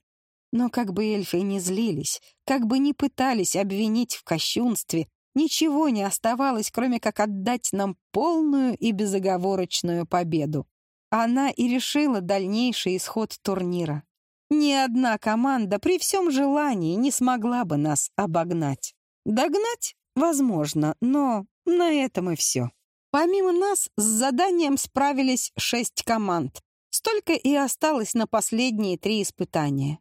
Но как бы эльфы не злились, как бы не пытались обвинить в кощунстве, ничего не оставалось, кроме как отдать нам полную и безоговорочную победу. Она и решила дальнейший исход турнира. Ни одна команда при всем желании не смогла бы нас обогнать. Догнать? Возможно, но на этом и все. Помимо нас с заданием справились шесть команд. Столько и осталось на последние три испытания.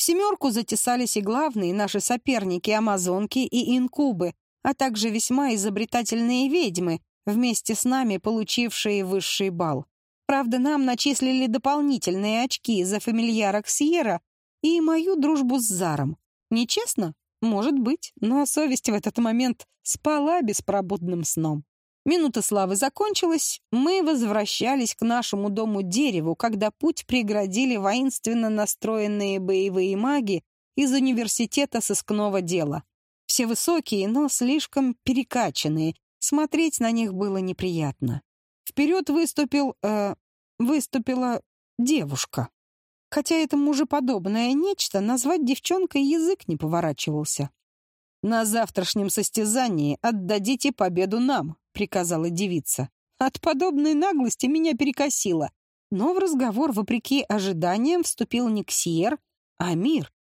В семерку затесались и главные наши соперники Амазонки и Инкубы, а также весьма изобретательные ведьмы, вместе с нами получившие высший балл. Правда, нам начислили дополнительные очки за фамильяра Ксьера и мою дружбу с Заром. Нечестно? Может быть, но совесть в этот момент спала беспробудным сном. Минута славы закончилась, мы возвращались к нашему дому-дереву, когда путь преградили воинственно настроенные боевые маги из университета сыскного дела. Все высокие, но слишком перекачанные, смотреть на них было неприятно. Вперед выступил... Э, выступила девушка. Хотя это мужеподобное нечто назвать девчонкой язык не поворачивался. «На завтрашнем состязании отдадите победу нам», — приказала девица. От подобной наглости меня перекосило. Но в разговор, вопреки ожиданиям, вступил не Ксиер, а Мир.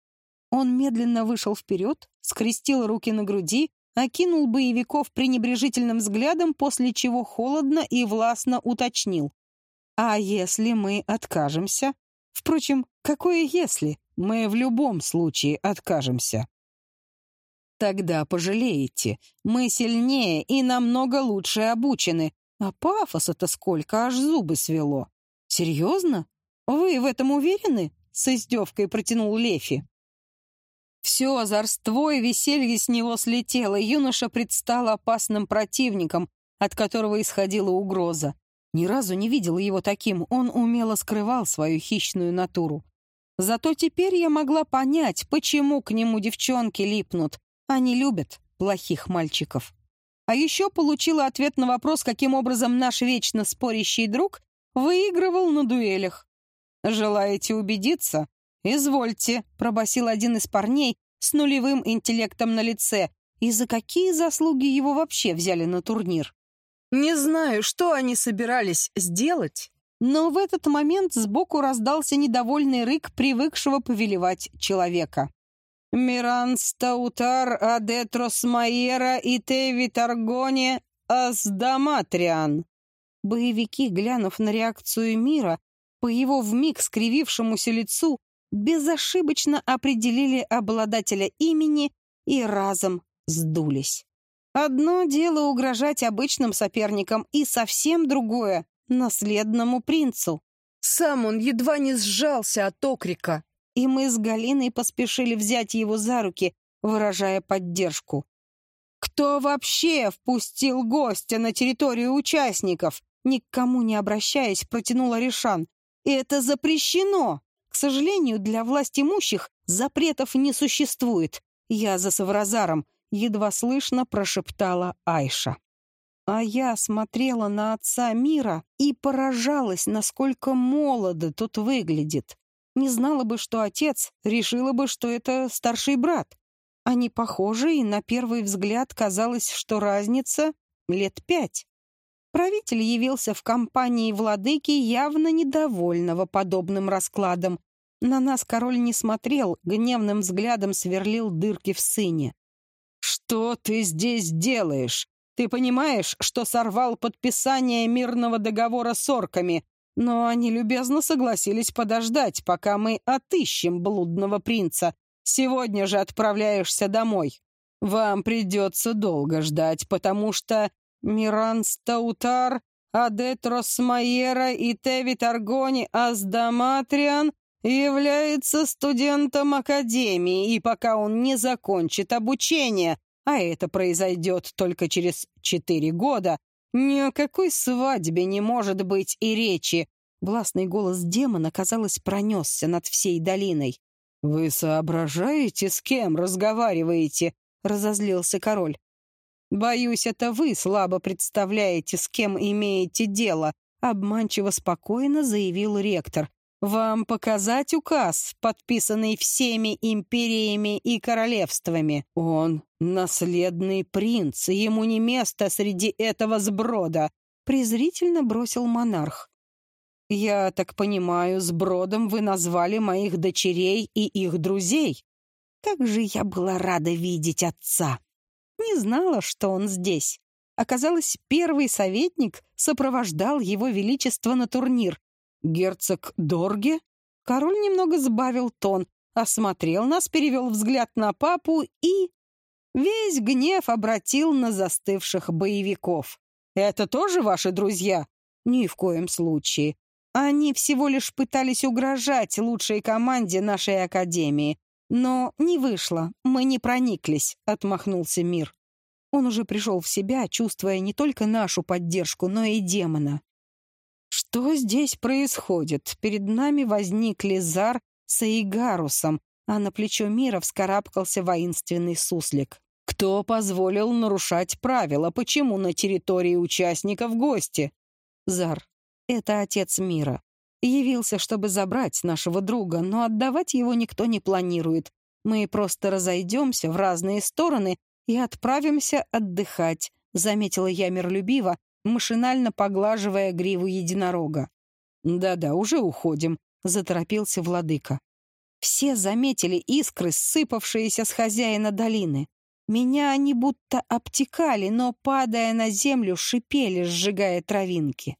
Он медленно вышел вперед, скрестил руки на груди, окинул боевиков пренебрежительным взглядом, после чего холодно и властно уточнил. «А если мы откажемся?» Впрочем, какое «если»? Мы в любом случае откажемся. Тогда пожалеете. Мы сильнее и намного лучше обучены. А пафоса-то сколько, аж зубы свело. Серьезно? Вы в этом уверены? С издевкой протянул Лефи. Все озорство и веселье с него слетело, юноша предстал опасным противником, от которого исходила угроза. Ни разу не видела его таким, он умело скрывал свою хищную натуру. Зато теперь я могла понять, почему к нему девчонки липнут. Они любят плохих мальчиков. А еще получила ответ на вопрос, каким образом наш вечно спорящий друг выигрывал на дуэлях. «Желаете убедиться? Извольте», — пробасил один из парней с нулевым интеллектом на лице. И за какие заслуги его вообще взяли на турнир? Не знаю, что они собирались сделать, но в этот момент сбоку раздался недовольный рык привыкшего повелевать человека. Миран Стаутар Адетрос Майера и Теви Таргоне Аздаматриан. Боевики, глянув на реакцию мира, по его вмиг скривившемуся лицу, безошибочно определили обладателя имени и разом сдулись. Одно дело угрожать обычным соперникам, и совсем другое — наследному принцу. Сам он едва не сжался от окрика, и мы с Галиной поспешили взять его за руки, выражая поддержку. «Кто вообще впустил гостя на территорию участников?» Никому не обращаясь, протянула Ришан. «Это запрещено!» К сожалению, для власть имущих запретов не существует. Я за Савразаром, едва слышно прошептала Айша. А я смотрела на отца мира и поражалась, насколько молодо тот выглядит. Не знала бы, что отец, решила бы, что это старший брат. Они похожи, и на первый взгляд казалось, что разница лет пять. Правитель явился в компании владыки, явно недовольного подобным раскладом. На нас король не смотрел, гневным взглядом сверлил дырки в сыне. «Что ты здесь делаешь? Ты понимаешь, что сорвал подписание мирного договора с орками, но они любезно согласились подождать, пока мы отыщем блудного принца. Сегодня же отправляешься домой. Вам придется долго ждать, потому что Миран Стаутар, Адет Росмайера и Теви Аргони Аздаматриан является студентом Академии, и пока он не закончит обучение, а это произойдет только через четыре года, ни о какой свадьбе не может быть и речи. Властный голос демона, казалось, пронесся над всей долиной. «Вы соображаете, с кем разговариваете?» — разозлился король. «Боюсь, это вы слабо представляете, с кем имеете дело», — обманчиво спокойно заявил ректор. «Вам показать указ, подписанный всеми империями и королевствами? Он наследный принц, ему не место среди этого сброда», — презрительно бросил монарх. «Я так понимаю, сбродом вы назвали моих дочерей и их друзей. Как же я была рада видеть отца!» Не знала, что он здесь. Оказалось, первый советник сопровождал его величество на турнир. Герцог Дорге? Король немного сбавил тон, осмотрел нас, перевел взгляд на папу и... Весь гнев обратил на застывших боевиков. «Это тоже ваши друзья?» «Ни в коем случае. Они всего лишь пытались угрожать лучшей команде нашей академии. Но не вышло, мы не прониклись», — отмахнулся мир. Он уже пришел в себя, чувствуя не только нашу поддержку, но и демона. Что здесь происходит? Перед нами возник Лизар с Эйгарусом, а на плечо мира вскарабкался воинственный суслик. Кто позволил нарушать правила? Почему на территории участников гости? Зар, это отец мира. Явился, чтобы забрать нашего друга, но отдавать его никто не планирует. Мы просто разойдемся в разные стороны и отправимся отдыхать», — заметила я миролюбиво, машинально поглаживая гриву единорога. «Да-да, уже уходим», — заторопился владыка. Все заметили искры, сыпавшиеся с хозяина долины. Меня они будто обтекали, но, падая на землю, шипели, сжигая травинки.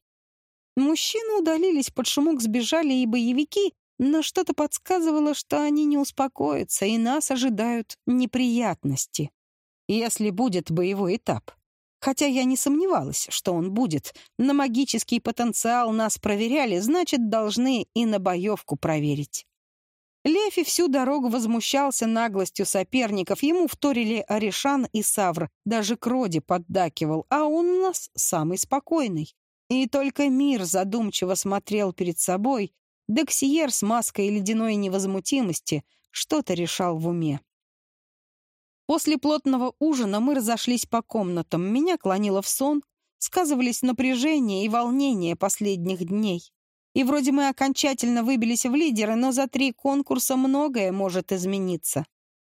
Мужчины удалились, под шумок сбежали и боевики, но что-то подсказывало, что они не успокоятся, и нас ожидают неприятности если будет боевой этап. Хотя я не сомневалась, что он будет. На магический потенциал нас проверяли, значит, должны и на боевку проверить. Лефи всю дорогу возмущался наглостью соперников. Ему вторили Аришан и Савр. Даже Кроди поддакивал, а он у нас самый спокойный. И только мир задумчиво смотрел перед собой, Дексиер с маской ледяной невозмутимости что-то решал в уме. После плотного ужина мы разошлись по комнатам. Меня клонило в сон. Сказывались напряжение и волнение последних дней. И вроде мы окончательно выбились в лидеры, но за три конкурса многое может измениться.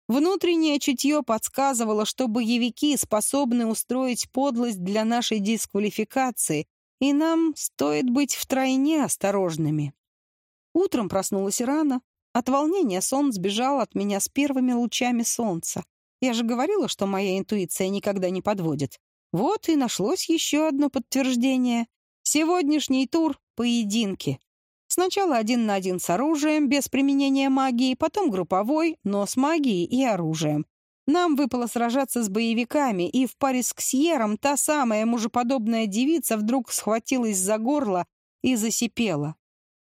Внутреннее чутье подсказывало, что боевики способны устроить подлость для нашей дисквалификации, и нам стоит быть втройне осторожными. Утром проснулась рано. От волнения сон сбежал от меня с первыми лучами солнца. Я же говорила, что моя интуиция никогда не подводит. Вот и нашлось еще одно подтверждение. Сегодняшний тур — поединки. Сначала один на один с оружием, без применения магии, потом групповой, но с магией и оружием. Нам выпало сражаться с боевиками, и в паре с Ксьером та самая мужеподобная девица вдруг схватилась за горло и засипела.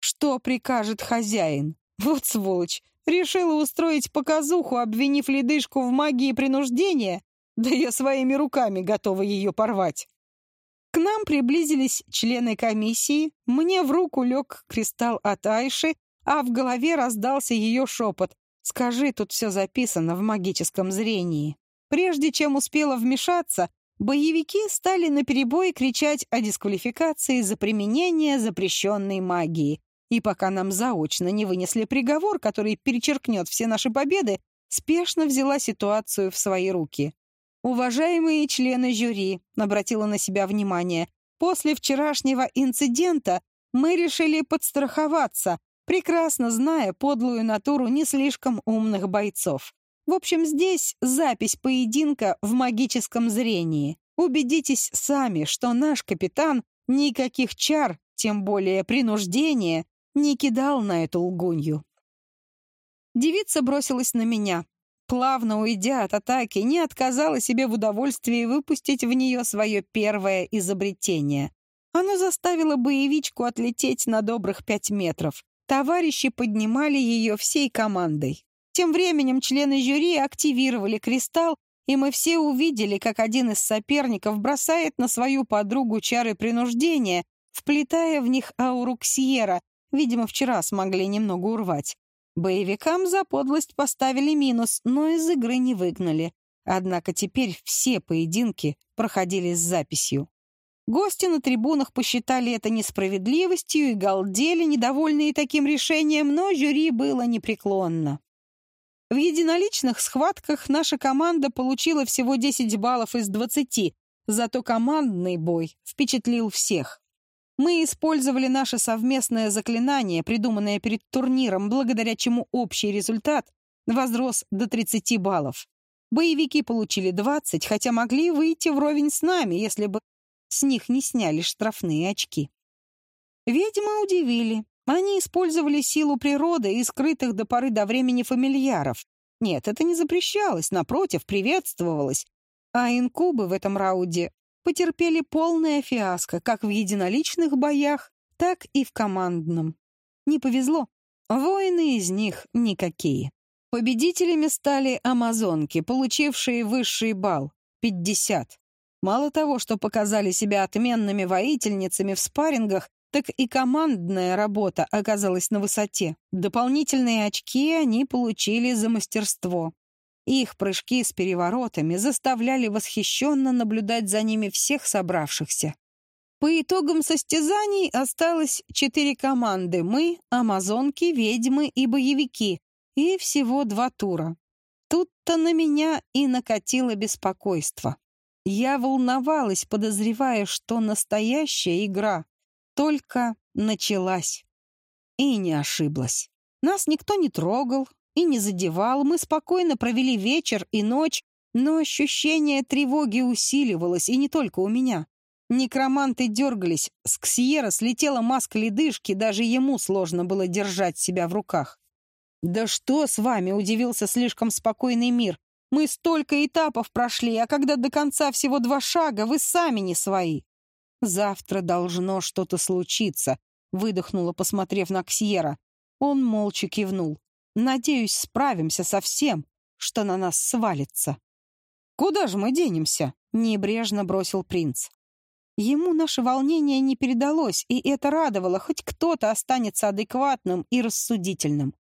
Что прикажет хозяин? Вот сволочь! Решила устроить показуху, обвинив ледышку в магии принуждения? Да я своими руками готова ее порвать. К нам приблизились члены комиссии, мне в руку лег кристалл от Айши, а в голове раздался ее шепот. «Скажи, тут все записано в магическом зрении». Прежде чем успела вмешаться, боевики стали наперебой кричать о дисквалификации за применение запрещенной магии. И пока нам заочно не вынесли приговор, который перечеркнет все наши победы, спешно взяла ситуацию в свои руки. «Уважаемые члены жюри», — обратила на себя внимание, «после вчерашнего инцидента мы решили подстраховаться, прекрасно зная подлую натуру не слишком умных бойцов. В общем, здесь запись поединка в магическом зрении. Убедитесь сами, что наш капитан никаких чар, тем более принуждения, не кидал на эту лгунью. Девица бросилась на меня. плавно уйдя от атаки, не отказала себе в удовольствии выпустить в нее свое первое изобретение. Оно заставило боевичку отлететь на добрых пять метров. Товарищи поднимали ее всей командой. Тем временем члены жюри активировали кристалл, и мы все увидели, как один из соперников бросает на свою подругу чары принуждения, вплетая в них ауру Ксьера. Видимо, вчера смогли немного урвать. Боевикам за подлость поставили минус, но из игры не выгнали. Однако теперь все поединки проходили с записью. Гости на трибунах посчитали это несправедливостью и галдели, недовольные таким решением, но жюри было непреклонно. В единоличных схватках наша команда получила всего 10 баллов из 20, зато командный бой впечатлил всех. Мы использовали наше совместное заклинание, придуманное перед турниром, благодаря чему общий результат возрос до 30 баллов. Боевики получили 20, хотя могли выйти вровень с нами, если бы с них не сняли штрафные очки. Ведьмы удивили. Они использовали силу природы и скрытых до поры до времени фамильяров. Нет, это не запрещалось, напротив, приветствовалось. А инкубы в этом раунде потерпели полное фиаско как в единоличных боях, так и в командном. Не повезло. Воины из них никакие. Победителями стали амазонки, получившие высший балл — 50. Мало того, что показали себя отменными воительницами в спаррингах, так и командная работа оказалась на высоте. Дополнительные очки они получили за мастерство. Их прыжки с переворотами заставляли восхищенно наблюдать за ними всех собравшихся. По итогам состязаний осталось четыре команды. Мы, амазонки, ведьмы и боевики. И всего два тура. Тут-то на меня и накатило беспокойство. Я волновалась, подозревая, что настоящая игра только началась. И не ошиблась. Нас никто не трогал и не задевал. Мы спокойно провели вечер и ночь, но ощущение тревоги усиливалось, и не только у меня. Некроманты дергались, с Ксьера слетела маска ледышки, даже ему сложно было держать себя в руках. «Да что с вами?» — удивился слишком спокойный мир. Мы столько этапов прошли, а когда до конца всего два шага, вы сами не свои. Завтра должно что-то случиться, выдохнула, посмотрев на Ксьера. Он молча кивнул. Надеюсь, справимся со всем, что на нас свалится. Куда же мы денемся? Небрежно бросил принц. Ему наше волнение не передалось, и это радовало, хоть кто-то останется адекватным и рассудительным.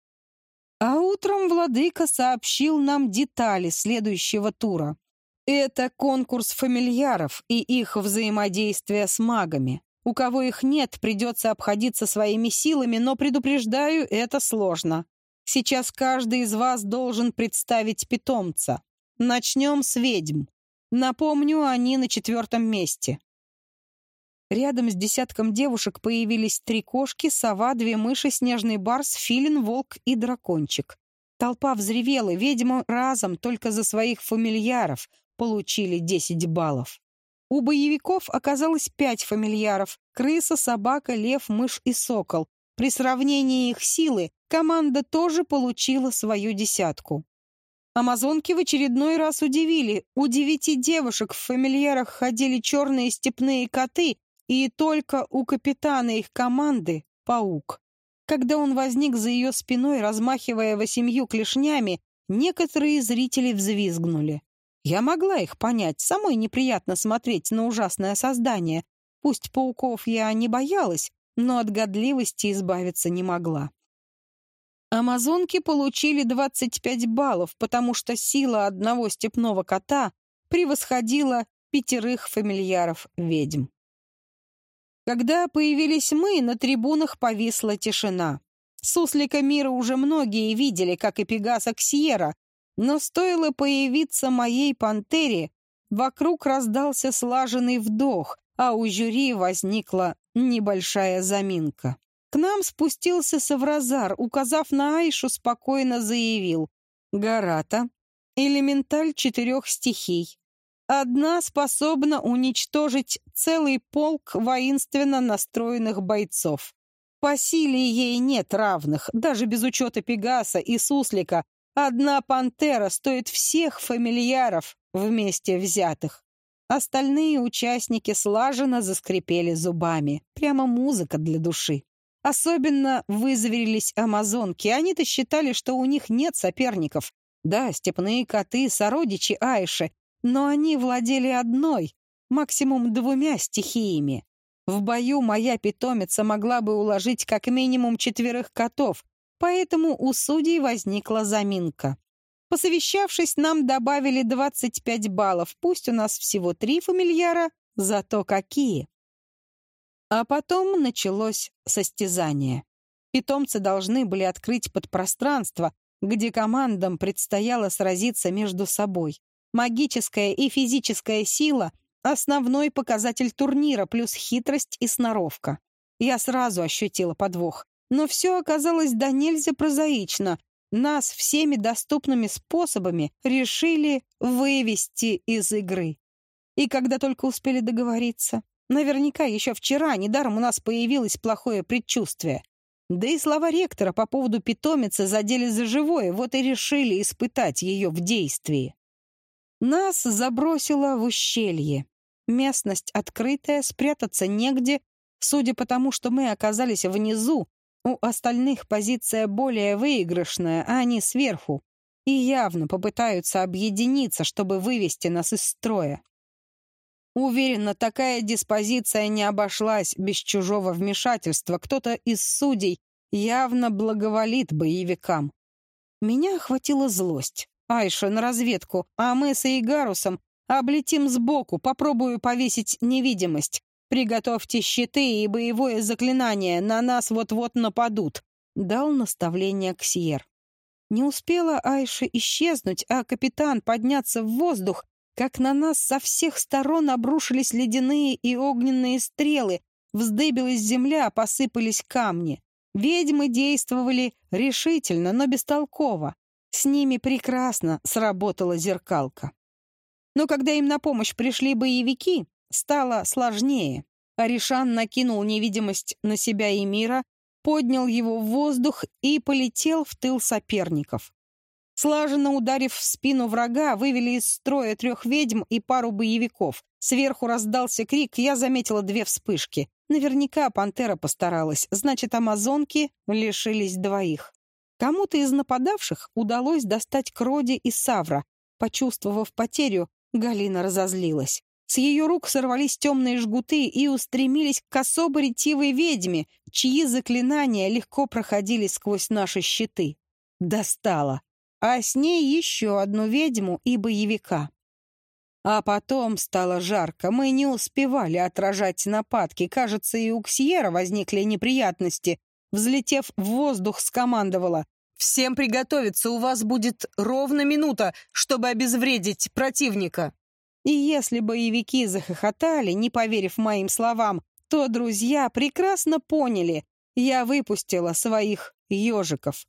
А утром владыка сообщил нам детали следующего тура. Это конкурс фамильяров и их взаимодействие с магами. У кого их нет, придется обходиться своими силами, но, предупреждаю, это сложно. Сейчас каждый из вас должен представить питомца. Начнем с ведьм. Напомню, они на четвертом месте. Рядом с десятком девушек появились три кошки, сова, две мыши, снежный барс, филин, волк и дракончик. Толпа взревела, ведьма разом только за своих фамильяров получили 10 баллов. У боевиков оказалось пять фамильяров — крыса, собака, лев, мышь и сокол. При сравнении их силы команда тоже получила свою десятку. Амазонки в очередной раз удивили. У девяти девушек в фамильярах ходили черные степные коты, и только у капитана их команды — паук. Когда он возник за ее спиной, размахивая восемью клешнями, некоторые зрители взвизгнули. Я могла их понять, самой неприятно смотреть на ужасное создание. Пусть пауков я не боялась, но от годливости избавиться не могла. Амазонки получили 25 баллов, потому что сила одного степного кота превосходила пятерых фамильяров ведьм. Когда появились мы, на трибунах повисла тишина. Суслика мира уже многие видели, как и Пегаса Ксьера, но стоило появиться моей пантере, вокруг раздался слаженный вдох, а у жюри возникла небольшая заминка. К нам спустился Савразар, указав на Айшу, спокойно заявил. «Гарата, элементаль четырех стихий. Одна способна уничтожить целый полк воинственно настроенных бойцов. По силе ей нет равных, даже без учета Пегаса и Суслика, Одна пантера стоит всех фамильяров вместе взятых. Остальные участники слаженно заскрипели зубами. Прямо музыка для души. Особенно вызверились амазонки. Они-то считали, что у них нет соперников. Да, степные коты, сородичи Айши, но они владели одной, максимум двумя стихиями. В бою моя питомица могла бы уложить как минимум четверых котов, поэтому у судей возникла заминка. Посовещавшись, нам добавили 25 баллов. Пусть у нас всего три фамильяра, зато какие. А потом началось состязание. Питомцы должны были открыть подпространство, где командам предстояло сразиться между собой. Магическая и физическая сила — основной показатель турнира, плюс хитрость и сноровка. Я сразу ощутила подвох. Но все оказалось до нельзя прозаично. Нас всеми доступными способами решили вывести из игры. И когда только успели договориться, Наверняка еще вчера недаром у нас появилось плохое предчувствие. Да и слова ректора по поводу питомицы задели за живое, вот и решили испытать ее в действии. Нас забросило в ущелье. Местность открытая, спрятаться негде. Судя по тому, что мы оказались внизу, у остальных позиция более выигрышная, а они сверху. И явно попытаются объединиться, чтобы вывести нас из строя. Уверена, такая диспозиция не обошлась без чужого вмешательства. Кто-то из судей явно благоволит боевикам. Меня охватила злость. Айша на разведку, а мы с Игарусом облетим сбоку, попробую повесить невидимость. Приготовьте щиты и боевое заклинание, на нас вот-вот нападут. Дал наставление Ксьер. Не успела Айша исчезнуть, а капитан подняться в воздух, как на нас со всех сторон обрушились ледяные и огненные стрелы, вздыбилась земля, посыпались камни. Ведьмы действовали решительно, но бестолково. С ними прекрасно сработала зеркалка. Но когда им на помощь пришли боевики, стало сложнее. Аришан накинул невидимость на себя и мира, поднял его в воздух и полетел в тыл соперников. Слаженно ударив в спину врага, вывели из строя трех ведьм и пару боевиков. Сверху раздался крик, я заметила две вспышки. Наверняка пантера постаралась, значит, амазонки лишились двоих. Кому-то из нападавших удалось достать Кроди и Савра. Почувствовав потерю, Галина разозлилась. С ее рук сорвались темные жгуты и устремились к особо ретивой ведьме, чьи заклинания легко проходили сквозь наши щиты. Достала а с ней еще одну ведьму и боевика. А потом стало жарко, мы не успевали отражать нападки. Кажется, и у Ксьера возникли неприятности. Взлетев в воздух, скомандовала. «Всем приготовиться, у вас будет ровно минута, чтобы обезвредить противника». И если боевики захохотали, не поверив моим словам, то друзья прекрасно поняли, я выпустила своих ежиков.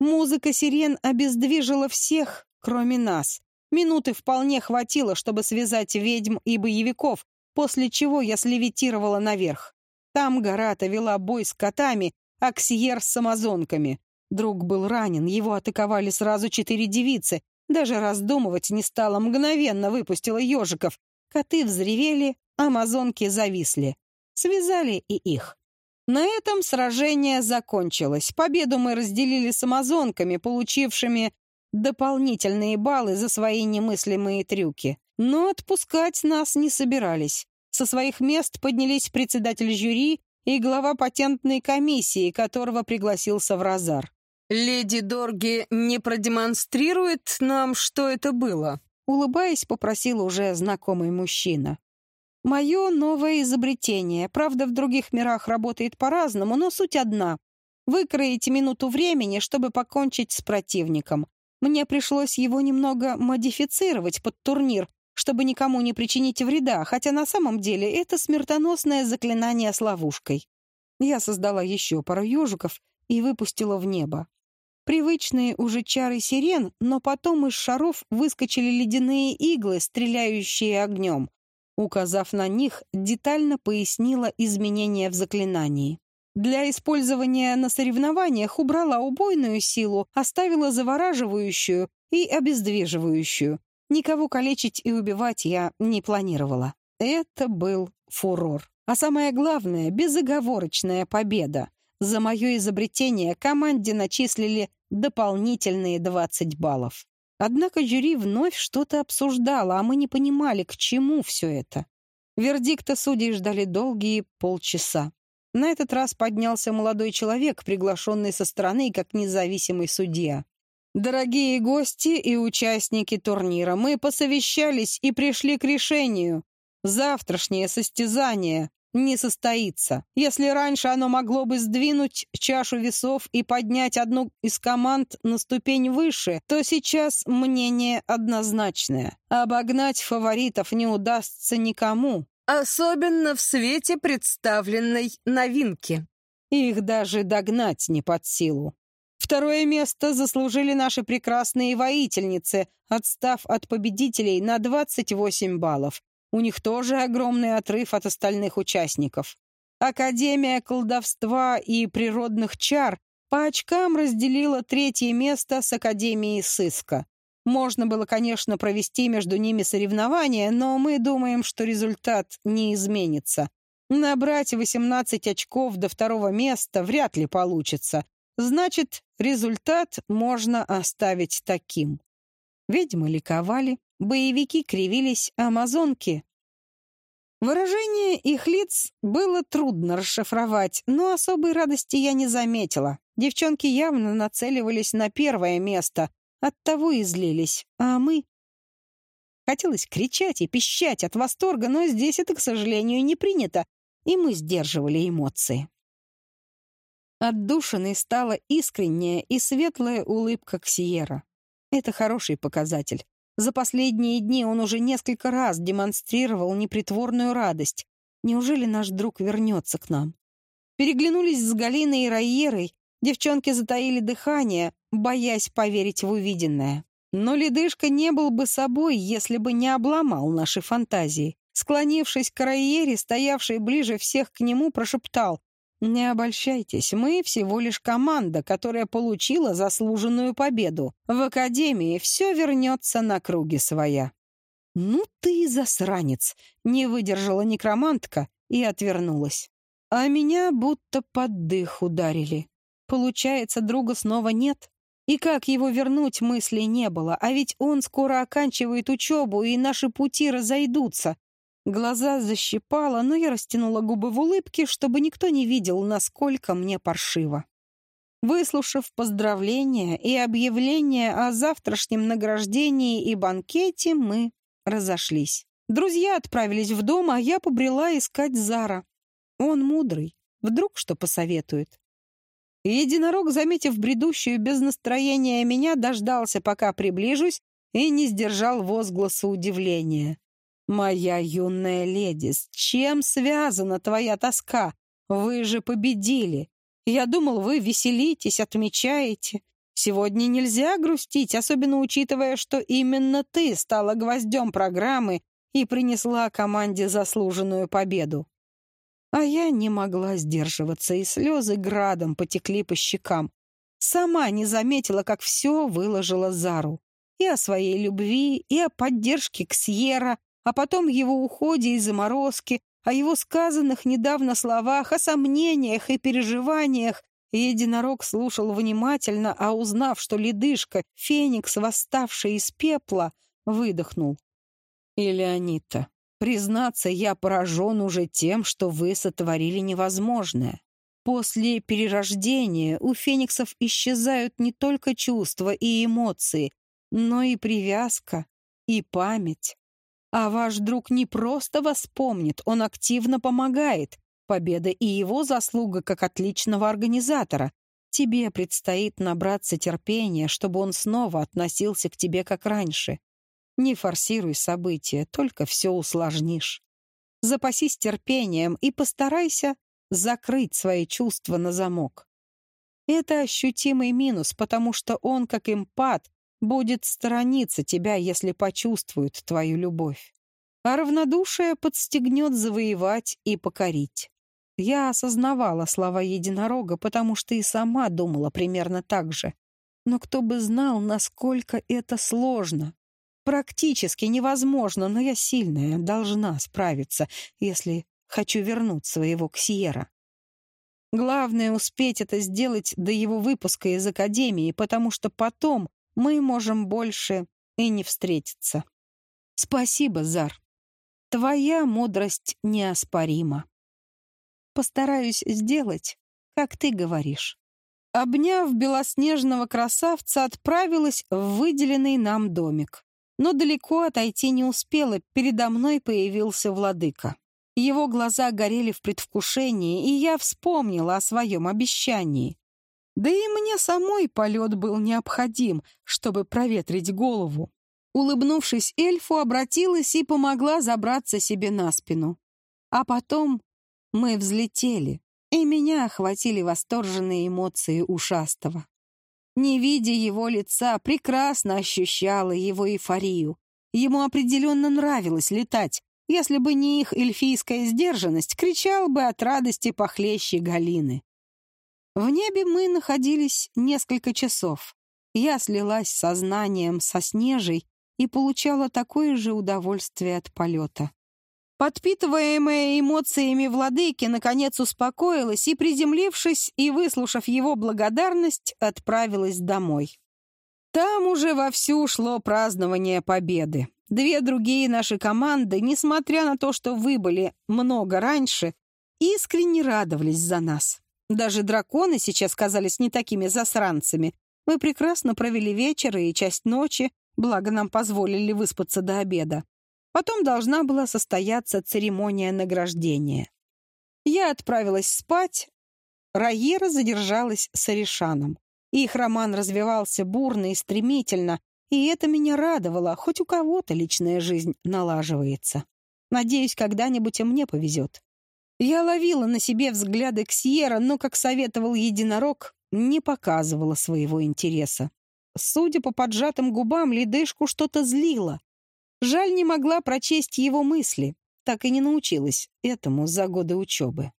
Музыка сирен обездвижила всех, кроме нас. Минуты вполне хватило, чтобы связать ведьм и боевиков, после чего я слевитировала наверх. Там Гарата вела бой с котами, а Ксиер с амазонками. Друг был ранен, его атаковали сразу четыре девицы. Даже раздумывать не стала, мгновенно выпустила ежиков. Коты взревели, амазонки зависли. Связали и их. На этом сражение закончилось. Победу мы разделили с амазонками, получившими дополнительные баллы за свои немыслимые трюки. Но отпускать нас не собирались. Со своих мест поднялись председатель жюри и глава патентной комиссии, которого пригласил Савразар. «Леди Дорги не продемонстрирует нам, что это было?» Улыбаясь, попросил уже знакомый мужчина. Мое новое изобретение. Правда, в других мирах работает по-разному, но суть одна. Выкроите минуту времени, чтобы покончить с противником. Мне пришлось его немного модифицировать под турнир, чтобы никому не причинить вреда, хотя на самом деле это смертоносное заклинание с ловушкой. Я создала еще пару ежиков и выпустила в небо. Привычные уже чары сирен, но потом из шаров выскочили ледяные иглы, стреляющие огнем. Указав на них, детально пояснила изменения в заклинании. Для использования на соревнованиях убрала убойную силу, оставила завораживающую и обездвиживающую. Никого калечить и убивать я не планировала. Это был фурор. А самое главное — безоговорочная победа. За мое изобретение команде начислили дополнительные 20 баллов. Однако жюри вновь что-то обсуждало, а мы не понимали, к чему все это. Вердикта судей ждали долгие полчаса. На этот раз поднялся молодой человек, приглашенный со стороны как независимый судья. «Дорогие гости и участники турнира, мы посовещались и пришли к решению. Завтрашнее состязание не состоится. Если раньше оно могло бы сдвинуть чашу весов и поднять одну из команд на ступень выше, то сейчас мнение однозначное. Обогнать фаворитов не удастся никому. Особенно в свете представленной новинки. Их даже догнать не под силу. Второе место заслужили наши прекрасные воительницы, отстав от победителей на 28 баллов. У них тоже огромный отрыв от остальных участников. Академия колдовства и природных чар по очкам разделила третье место с Академией сыска. Можно было, конечно, провести между ними соревнования, но мы думаем, что результат не изменится. Набрать 18 очков до второго места вряд ли получится. Значит, результат можно оставить таким. Ведьмы ликовали, боевики кривились, амазонки... Выражение их лиц было трудно расшифровать, но особой радости я не заметила. Девчонки явно нацеливались на первое место, Оттого и злились. А мы... Хотелось кричать и пищать от восторга, но здесь это, к сожалению, не принято, и мы сдерживали эмоции. Отдушиной стала искренняя и светлая улыбка Ксиера. Это хороший показатель. За последние дни он уже несколько раз демонстрировал непритворную радость. Неужели наш друг вернется к нам? Переглянулись с Галиной и Райерой, Девчонки затаили дыхание, боясь поверить в увиденное. Но ледышка не был бы собой, если бы не обломал наши фантазии. Склонившись к Райере, стоявший ближе всех к нему, прошептал «Не обольщайтесь, мы всего лишь команда, которая получила заслуженную победу. В Академии все вернется на круги своя». «Ну ты засранец!» — не выдержала некромантка и отвернулась. А меня будто под дых ударили. Получается, друга снова нет? И как его вернуть, мыслей не было, а ведь он скоро оканчивает учебу, и наши пути разойдутся. Глаза защипало, но я растянула губы в улыбке, чтобы никто не видел, насколько мне паршиво. Выслушав поздравления и объявление о завтрашнем награждении и банкете, мы разошлись. Друзья отправились в дом, а я побрела искать Зара. Он мудрый, вдруг что посоветует. Единорог, заметив бредущую без настроения меня, дождался, пока приближусь, и не сдержал возгласа удивления. «Моя юная леди, с чем связана твоя тоска? Вы же победили. Я думал, вы веселитесь, отмечаете. Сегодня нельзя грустить, особенно учитывая, что именно ты стала гвоздем программы и принесла команде заслуженную победу. А я не могла сдерживаться, и слезы градом потекли по щекам. Сама не заметила, как все выложила Зару. И о своей любви, и о поддержке Ксьера, а потом его уходе из заморозки, о его сказанных недавно словах, о сомнениях и переживаниях. Единорог слушал внимательно, а узнав, что ледышка, феникс, восставший из пепла, выдохнул. «Или Анита, Признаться, я поражен уже тем, что вы сотворили невозможное. После перерождения у фениксов исчезают не только чувства и эмоции, но и привязка, и память. А ваш друг не просто вас помнит, он активно помогает. Победа и его заслуга как отличного организатора. Тебе предстоит набраться терпения, чтобы он снова относился к тебе как раньше. Не форсируй события, только все усложнишь. Запасись терпением и постарайся закрыть свои чувства на замок. Это ощутимый минус, потому что он, как импат, будет сторониться тебя, если почувствует твою любовь. А равнодушие подстегнет завоевать и покорить. Я осознавала слова единорога, потому что и сама думала примерно так же. Но кто бы знал, насколько это сложно. Практически невозможно, но я сильная, должна справиться, если хочу вернуть своего Ксиера. Главное успеть это сделать до его выпуска из академии, потому что потом мы можем больше и не встретиться. Спасибо, Зар. Твоя мудрость неоспорима. Постараюсь сделать, как ты говоришь. Обняв белоснежного красавца, отправилась в выделенный нам домик. Но далеко отойти не успела, передо мной появился владыка. Его глаза горели в предвкушении, и я вспомнила о своем обещании. Да и мне самой полет был необходим, чтобы проветрить голову. Улыбнувшись эльфу, обратилась и помогла забраться себе на спину. А потом мы взлетели, и меня охватили восторженные эмоции ушастого. Не видя его лица, прекрасно ощущала его эйфорию. Ему определенно нравилось летать, если бы не их эльфийская сдержанность, кричал бы от радости похлеще Галины. В небе мы находились несколько часов. Я слилась сознанием со Снежей и получала такое же удовольствие от полета. Подпитываемая эмоциями владыки, наконец успокоилась и, приземлившись и выслушав его благодарность, отправилась домой. Там уже вовсю шло празднование победы. Две другие наши команды, несмотря на то, что выбыли много раньше, искренне радовались за нас. Даже драконы сейчас казались не такими засранцами. Мы прекрасно провели вечер и часть ночи, благо нам позволили выспаться до обеда. Потом должна была состояться церемония награждения. Я отправилась спать. Раера задержалась с Аришаном. Их роман развивался бурно и стремительно, и это меня радовало, хоть у кого-то личная жизнь налаживается. Надеюсь, когда-нибудь и мне повезет. Я ловила на себе взгляды Ксьера, но, как советовал единорог, не показывала своего интереса. Судя по поджатым губам, ледышку что-то злило. Жаль, не могла прочесть его мысли. Так и не научилась этому за годы учебы.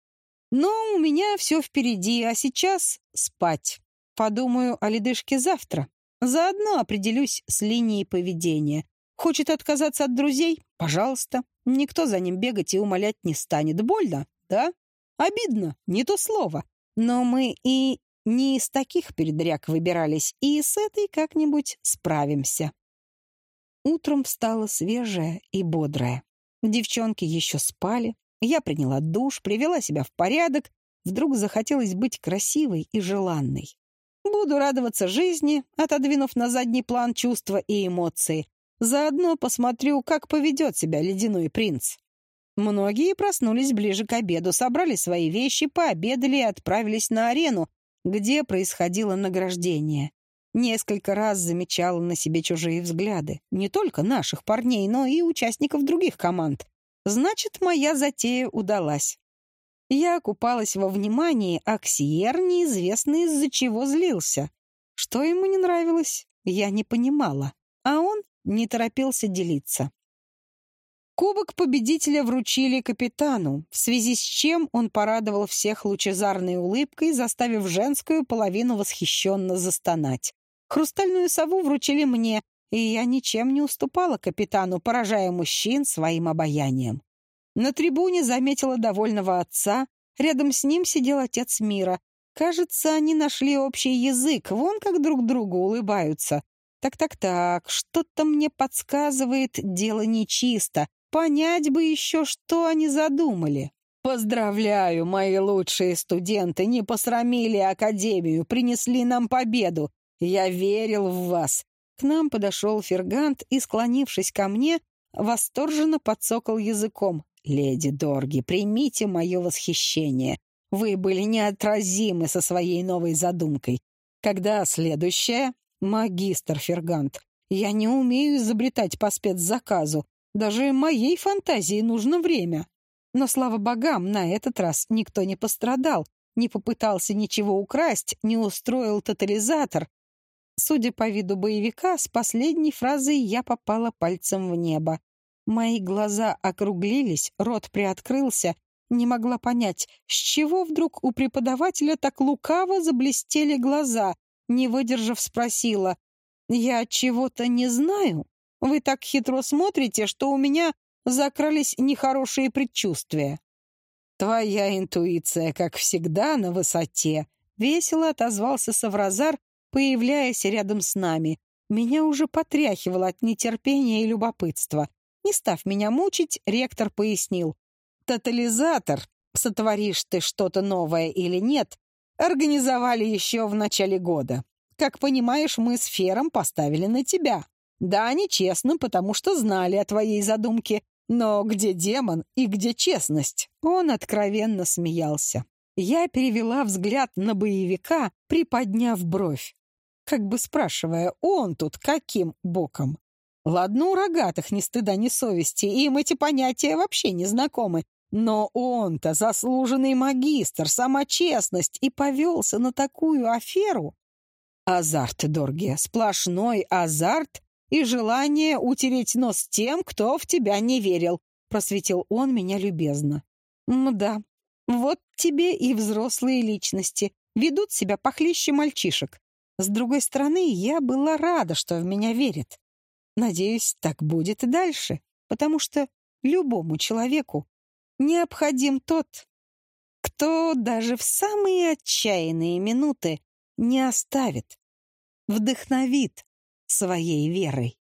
Но у меня все впереди, а сейчас спать. Подумаю о ледышке завтра. Заодно определюсь с линией поведения. Хочет отказаться от друзей? Пожалуйста. Никто за ним бегать и умолять не станет. Больно, да? Обидно, не то слово. Но мы и не из таких передряг выбирались, и с этой как-нибудь справимся. Утром встала свежая и бодрая. Девчонки еще спали. Я приняла душ, привела себя в порядок. Вдруг захотелось быть красивой и желанной. Буду радоваться жизни, отодвинув на задний план чувства и эмоции. Заодно посмотрю, как поведет себя ледяной принц. Многие проснулись ближе к обеду, собрали свои вещи, пообедали и отправились на арену, где происходило награждение. Несколько раз замечала на себе чужие взгляды. Не только наших парней, но и участников других команд. Значит, моя затея удалась. Я купалась во внимании, а Ксиер неизвестно из-за чего злился. Что ему не нравилось, я не понимала, а он не торопился делиться. Кубок победителя вручили капитану, в связи с чем он порадовал всех лучезарной улыбкой, заставив женскую половину восхищенно застонать. Хрустальную сову вручили мне, и я ничем не уступала капитану, поражая мужчин своим обаянием. На трибуне заметила довольного отца. Рядом с ним сидел отец мира. Кажется, они нашли общий язык. Вон как друг другу улыбаются. Так-так-так, что-то мне подсказывает, дело нечисто. Понять бы еще, что они задумали. Поздравляю, мои лучшие студенты, не посрамили Академию, принесли нам победу. Я верил в вас. К нам подошел Фергант и, склонившись ко мне, восторженно подсокал языком. «Леди Дорги, примите мое восхищение. Вы были неотразимы со своей новой задумкой. Когда следующая? Магистр Фергант. Я не умею изобретать по спецзаказу. Даже моей фантазии нужно время. Но, слава богам, на этот раз никто не пострадал, не попытался ничего украсть, не устроил тотализатор. Судя по виду боевика, с последней фразой я попала пальцем в небо. Мои глаза округлились, рот приоткрылся, Не могла понять, с чего вдруг у преподавателя так лукаво заблестели глаза. Не выдержав, спросила. «Я чего-то не знаю? Вы так хитро смотрите, что у меня закрались нехорошие предчувствия». «Твоя интуиция, как всегда, на высоте», — весело отозвался Савразар, появляясь рядом с нами. Меня уже потряхивало от нетерпения и любопытства. Не став меня мучить, ректор пояснил. «Тотализатор, сотворишь ты что-то новое или нет, организовали еще в начале года. Как понимаешь, мы с Фером поставили на тебя. Да, нечестно, потому что знали о твоей задумке. Но где демон и где честность?» Он откровенно смеялся. Я перевела взгляд на боевика, приподняв бровь как бы спрашивая, он тут каким боком? Ладно, у рогатых ни стыда, ни совести, им эти понятия вообще не знакомы. Но он-то заслуженный магистр, сама честность, и повелся на такую аферу. Азарт, Доргия, сплошной азарт и желание утереть нос тем, кто в тебя не верил, просветил он меня любезно. Мда, вот тебе и взрослые личности, ведут себя похлеще мальчишек. С другой стороны, я была рада, что в меня верит. Надеюсь, так будет и дальше, потому что любому человеку необходим тот, кто даже в самые отчаянные минуты не оставит, вдохновит своей верой.